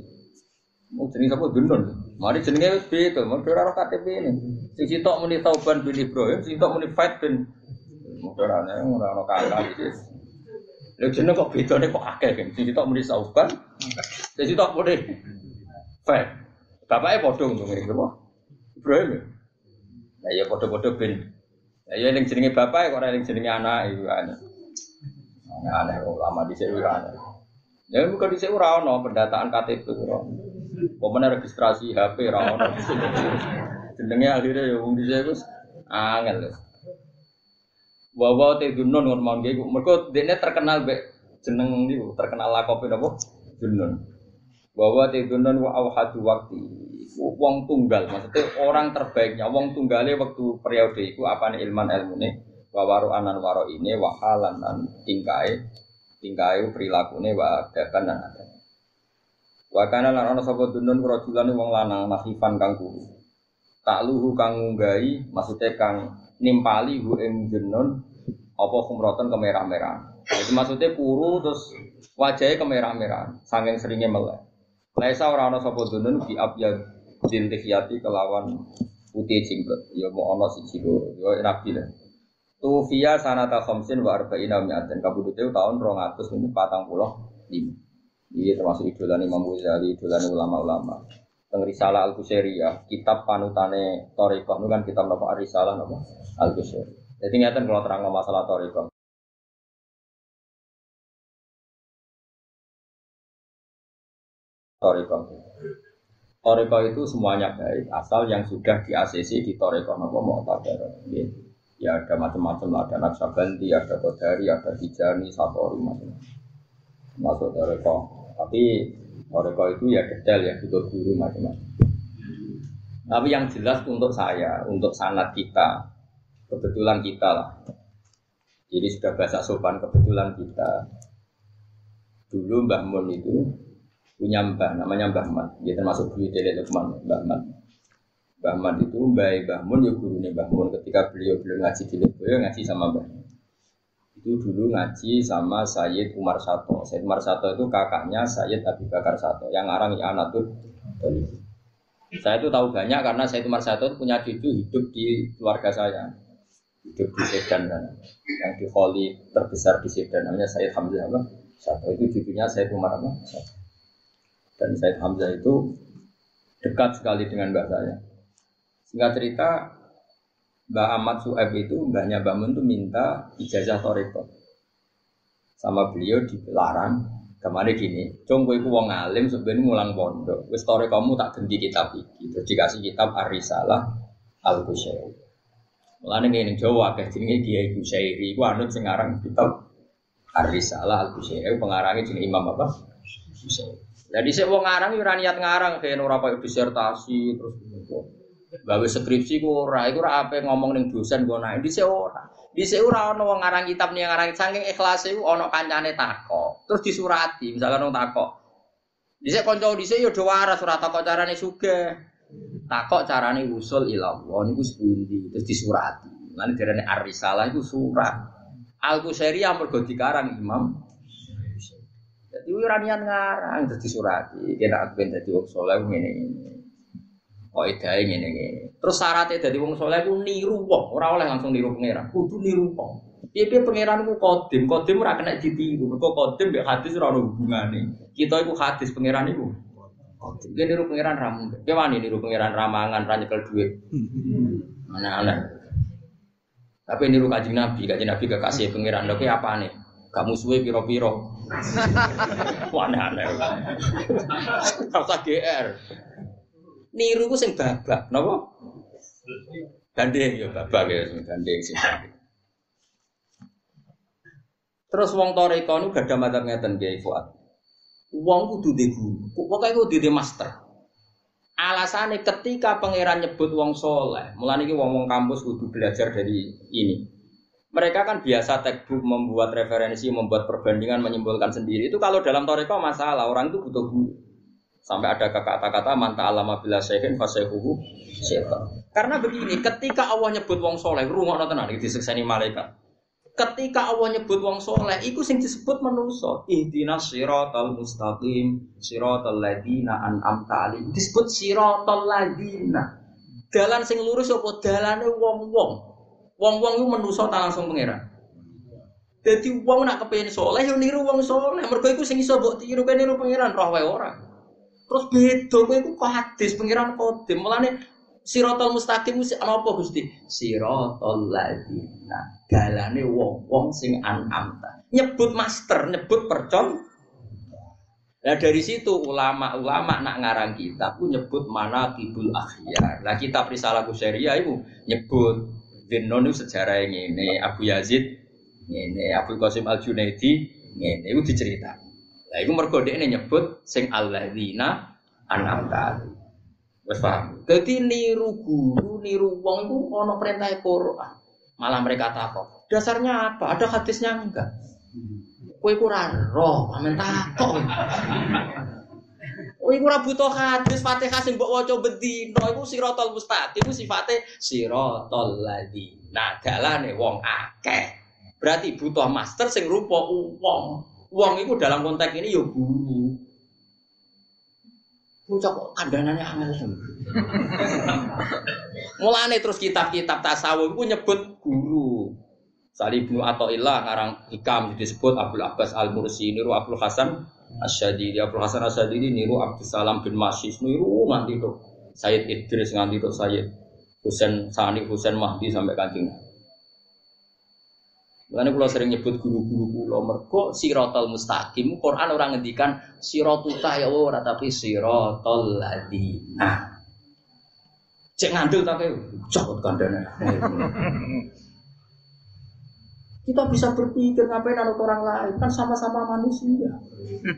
Mau jenis apa gendon? Mari jenenge wis beda, mau ora KTP ini. Sing sitok muni Tauban bin Ibrahim, sing sitok muni Faid bin ora ana ora ana kakak iki. Lha jeneng kok bedane kok akeh kan? Sing sitok muni Tauban, sing sitok muni Faid. Bapaknya padha ngono iki? Ibrahim. Lah ya padha-padha bin. Lah ya ning jenenge bapak kok ora ning jenenge anak iku aneh. Aneh ulama dhisik aneh. Ya bukan dhisik ora ana pendataan KTP ora. Pokoknya registrasi HP ra ono. Jenenge akhirnya ya wong dhisik wis angel. Wawa te dunun ngomong nggih mergo dene terkenal be jeneng niku terkenal lakope napa? Dunun. Wawa te dunun wa awhadu waktu wong tunggal maksudnya orang terbaiknya wong tunggale waktu periode iku apane ilman ilmune wa waru anan waro ini wa halan dan tingkai tingkai perilakune wa adaban ada Wa kana lan ana sapa dunun rajulan wong lanang mahifan kang kuru. Tak luhu kang ngunggahi maksudnya kang nimpali hu ing dunun apa kumroten kemerah-merah. Itu maksudnya kuru terus wajahnya kemerah-merah saking seringnya melek. Laisa ora ana sapa dunun bi abyad dintihyati kelawan putih jinggot. Ya mau ana siji loro. Ya nabi lah. Tufia sanata khamsin wa arba'ina mi'atin. Kabudute tahun 245. Ini termasuk idolan Imam Ghazali, idolan ulama-ulama. Teng Risalah Al ya, kitab panutane itu kan kitab napa Risalah napa Al Qusairi. Jadi ngeten kalau terang masalah Thariqah. Thariqah. Thariqah itu semuanya baik, asal yang sudah di ACC di Thariqah napa Mu'tabar. Ya ada macam-macam lah, ada Naksabandi, ada Qadari, ada Tijani, Satori, macam-macam. Masuk Thariqah tapi mereka itu ya detail ya butuh guru macam-macam. Tapi yang jelas untuk saya, untuk sanat kita, kebetulan kita lah. Jadi sudah bahasa sopan kebetulan kita. Dulu Mbah Mun itu punya mbah, namanya Mbah Man. Dia termasuk beliau dari Lukman, Mbah Man. Mbah Man itu Mbah Mbah Mun ya gurunya Mbah Mun. Ketika beliau beliau ngaji di Lukman, ngaji sama Mbah itu dulu ngaji sama Sayyid Umar Sato. Sayyid Umar Sato itu kakaknya Sayyid Abu Bakar Sato yang ngarang I'anatul Saya itu tahu banyak karena Sayyid Umar Sato punya cucu hidup di keluarga saya. Hidup di Sedan dan yang di Kholi terbesar di Sedan namanya Sayyid Hamzah apa? Sato itu cucunya Sayyid Umar? Sato. Dan Sayyid Hamzah itu dekat sekali dengan mbak saya. Singkat cerita, Mbak Ahmad Su'eb itu, mbahnya Mbak Mun itu minta ijazah toriko. Sama beliau dilarang, ke mana gini, cung ku wong alim sebenarnya ngulang pondok. Wis kamu tak ganti kitab iki. Terus dikasih kitab Arisalah Al Kusyairi. Mulane ngene Jawa akeh jenenge Kiai Kusyairi iku anut sing aran kitab Arisalah Al Kusyairi pengarangnya jenenge Imam apa? Kusyairi. Lah dhisik wong ngarang yo ora niat ngarang kaya ora disertasi terus gawe skripsi ku ora iku ora ape ngomong ning dosen go naik. Dhisik ora. Dhisik ora ana wong kitab ning ngarang saking ikhlas iku ana kancane takok. Terus disurati misalkan wong takok. Dhisik kanca dhisik yo do waras ora takok carane sugih. Takok carane usul ilallah niku sepundi? Terus disurati. Lan jarane ar-risalah iku surat. al-Qusairi mergo dikarang Imam jadi ora niat ngarang terus disurati. Kena ben dadi wong saleh ngene ngene Kaidahe ngene iki. Terus syaratnya dadi wong saleh ku niru wong, ora oleh langsung niru pangeran. Kudu niru wong. Piye pangeran ku kodim, kodim ora kena ditiru. Mergo kodim mbek hadis ora ono hubungane. Kita iku hadis pangeran iku. Kodim. Dia niru pangeran ramu. Dia wani niru pangeran ramangan, ra nyekel dhuwit. Aneh-aneh. Tapi niru kajian Nabi, kajian Nabi gak kasih pangeran lho apa nih? Kamu suwe piro-piro. Wah aneh-aneh. Rasa GR niru ku sing babak, napa? Gandeng ya babak ya sing gandeng sing Terus wong toreko niku gak ada ngeten Kiai Fuad. Wong kudu di guru, pokoke kudu di master. Alasannya ketika pangeran nyebut wong soleh, mulai ini wong wong kampus kudu belajar dari ini. Mereka kan biasa textbook membuat referensi, membuat perbandingan, menyimpulkan sendiri. Itu kalau dalam toreko masalah, orang itu butuh guru. Sampai ada kata-kata manta alama bila sehin fasehuhu setan. Karena begini, ketika Allah nyebut wong soleh, rumah tenan iki disekseni malaikat. Ketika Allah nyebut wong soleh, itu sing disebut manusia. Ihdinas siratal mustaqim, siratal ladina an'amta alaihim. Disebut siratal ladina. Dalan sing lurus apa dalane wong-wong. Wong-wong itu manusia tak langsung pangeran. Jadi wong nak kepengen soleh, yo niru wong soleh. Mergo iku sing iso mbok tiru kan niru pangeran roh wae. Terus beda kowe iku hadis pangeran kodim. Mulane Sirotol mustaqim mesti apa Gusti? Sirotol ladina. Galane wong-wong sing an'amta. Nyebut master, nyebut percon. Nah dari situ ulama-ulama nak ngarang kitab ku nyebut mana kibul akhyar. Lah kitab Risalah Kusyariah itu nyebut Dinon itu sejarah ini Abu Yazid ini Abu Qasim Al Junaidi ini itu dicerita. Lah itu mergo ini nyebut sing alladzina an'amta. Wes paham. Jadi niru guru, niru wong itu ono perintah Quran. Malah mereka takut. Dasarnya apa? Ada hadisnya enggak? Iku ora roh, amen takok. Kowe ora butuh hadis Fatihah sing mbok waca bendina iku siratal mustaqim iku sifate siratal ladina. Dalane wong akeh. Berarti butuh master sing rupa wong. Wong iku dalam konteks ini ya guru. Bocah kok kandanane angel Mulane terus kitab-kitab tasawuf itu nyebut guru. Sali Ibnu Athaillah ngarang hikam disebut Abdul Abbas Al Mursi niru Abdul Hasan Asyadili Abdul Hasan Asyadili niru Abdul Salam bin Masyis niru nganti itu Sayyid Idris nganti itu Sayyid Husain Sani Husain Mahdi sampai kancing. Makanya kalau sering nyebut guru-guru kulo mergo sirotol mustaqim. Quran orang ngendikan sirotuka ya ora tapi sirotol ladina. Cek ngandel tapi cokot kandana. Kita bisa berpikir ngapain anak orang lain kan sama-sama manusia.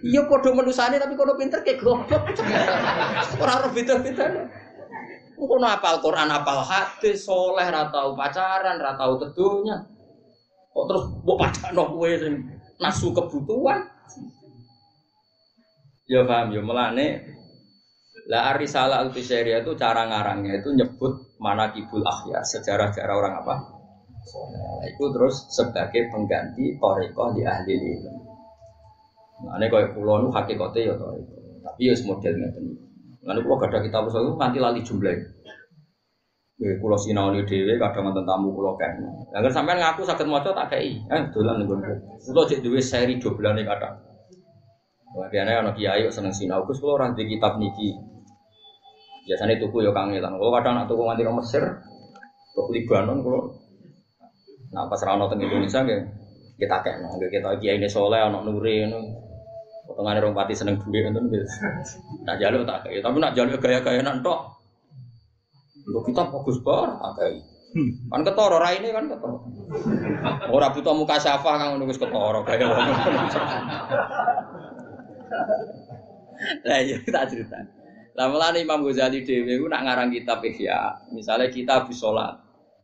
Iya kode manusia tapi kode pinter kayak goblok. Orang-orang pinter-pinter. Kono apal Quran, apal hadis, soleh, ratau pacaran, ratau kedunya. Kok terus mbok padakno kowe sing nasu kebutuhan? Ya paham ya melane lah Arisala al itu cara ngarangnya itu nyebut mana kibul akhya sejarah-sejarah orang apa? Nah, itu terus sebagai pengganti toriko di ahli ilmu. Nah, ini kau pulau nu hakikatnya ya toriko, tapi ya model ngeten. Lalu kalau ada kitab itu nanti lali jumlahnya. Ya, kulo sinau dewe kadang nonton tamu kulo kan. Lah sampean ngaku sakit maca tak kei. Eh dolan nggon. Kulo cek duwe seri doblan nih kadang. Wah, biasanya anak kiai seneng sinau, Gus kulo ora kitab niki. Biasanya tuku yo kangelan. Kulo kadang nak tuku nganti ke Mesir, ke Libanon kulo. Nah pas rano teng Indonesia nggih kita kayak nong kita kiai ini soleh anak nuri ngono. Potongane rong pati seneng duwe ngoten nggih. Nak jaluk tak kayak, tapi nak jaluk gaya-gaya nantok. Lo kita bagus banget agai. Hmm. Kan ketoro ini kan ketoro. Ora butuh muka syafa kang nulis ketoro kaya wong. Lah iya tak cerita. Lah mulane Imam Ghazali dhewe ku nak ngarang kitab Ihya, misalnya kita habis salat,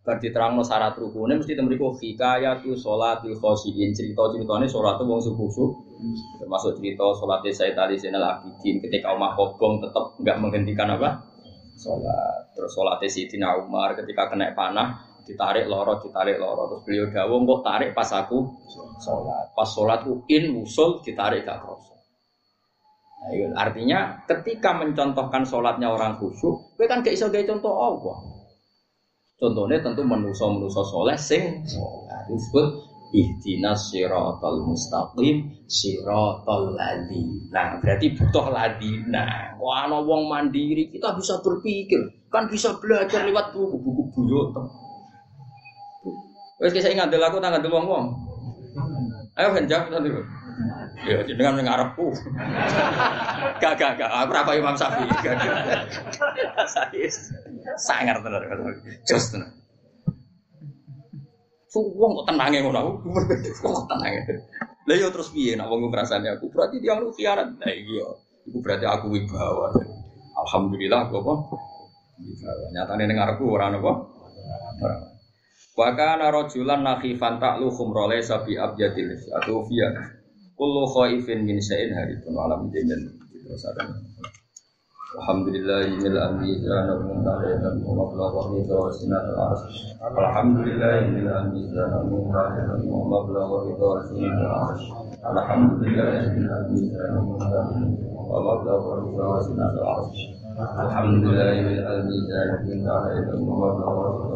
bar diterangno syarat rukune mesti temriku hikayatu sholatil khosiin cerita-ceritane salat wong khusyuk termasuk cerita salatnya Sayyid Ali Zainal Abidin ketika Umar Kobong tetap enggak menghentikan apa sholat. Terus sholatnya Sayyidina Umar ketika kena panah ditarik loro ditarik loro. Terus beliau dawung kok tarik pas aku sholat. Pas sholat in musul ditarik gak kroso nah, iya. artinya ketika mencontohkan sholatnya orang khusyuk gue kan gak iso gak contoh Allah. Contohnya tentu menuso menuso soleh sing sholat. Disebut ihdinas siratal mustaqim siratal ladina. Berarti butuh ladina. Ana wong mandiri kita bisa berpikir, kan bisa belajar lewat buku-buku buyut. Wes saya ngandel aku tak ngandel wong-wong. Ayo kan jawab nanti. Ya jenengan ning ngarepku. Gak gak gak aku Imam Syafi'i. Saya sangar tenan. Jos tenan. Wong kok tenange ngono aku. Kok tenange. Lah yo terus piye nek wong ngrasani aku? Berarti dia lu khianat. Nah iya. Iku berarti aku wibawa. Alhamdulillah kok apa? Nyatane ning arepku ora napa? Ora. Wa kana rajulan nakhifan ta'lu khumrole sabi abyadil atau fiya. Kullu khaifin min syai'in harifun alam dimin. Terus ada. Alhamdulillah mil amizan wa muntahidan wa mablagha ridha wa sinat al-ars. Alhamdulillah mil amizan wa muntahidan wa mablagha ridha wa sinat al-ars. Alhamdulillah mil amizan wa muntahidan wa mablagha ridha wa sinat al-ars. Alhamdulillah mil amizan wa muntahidan wa mablagha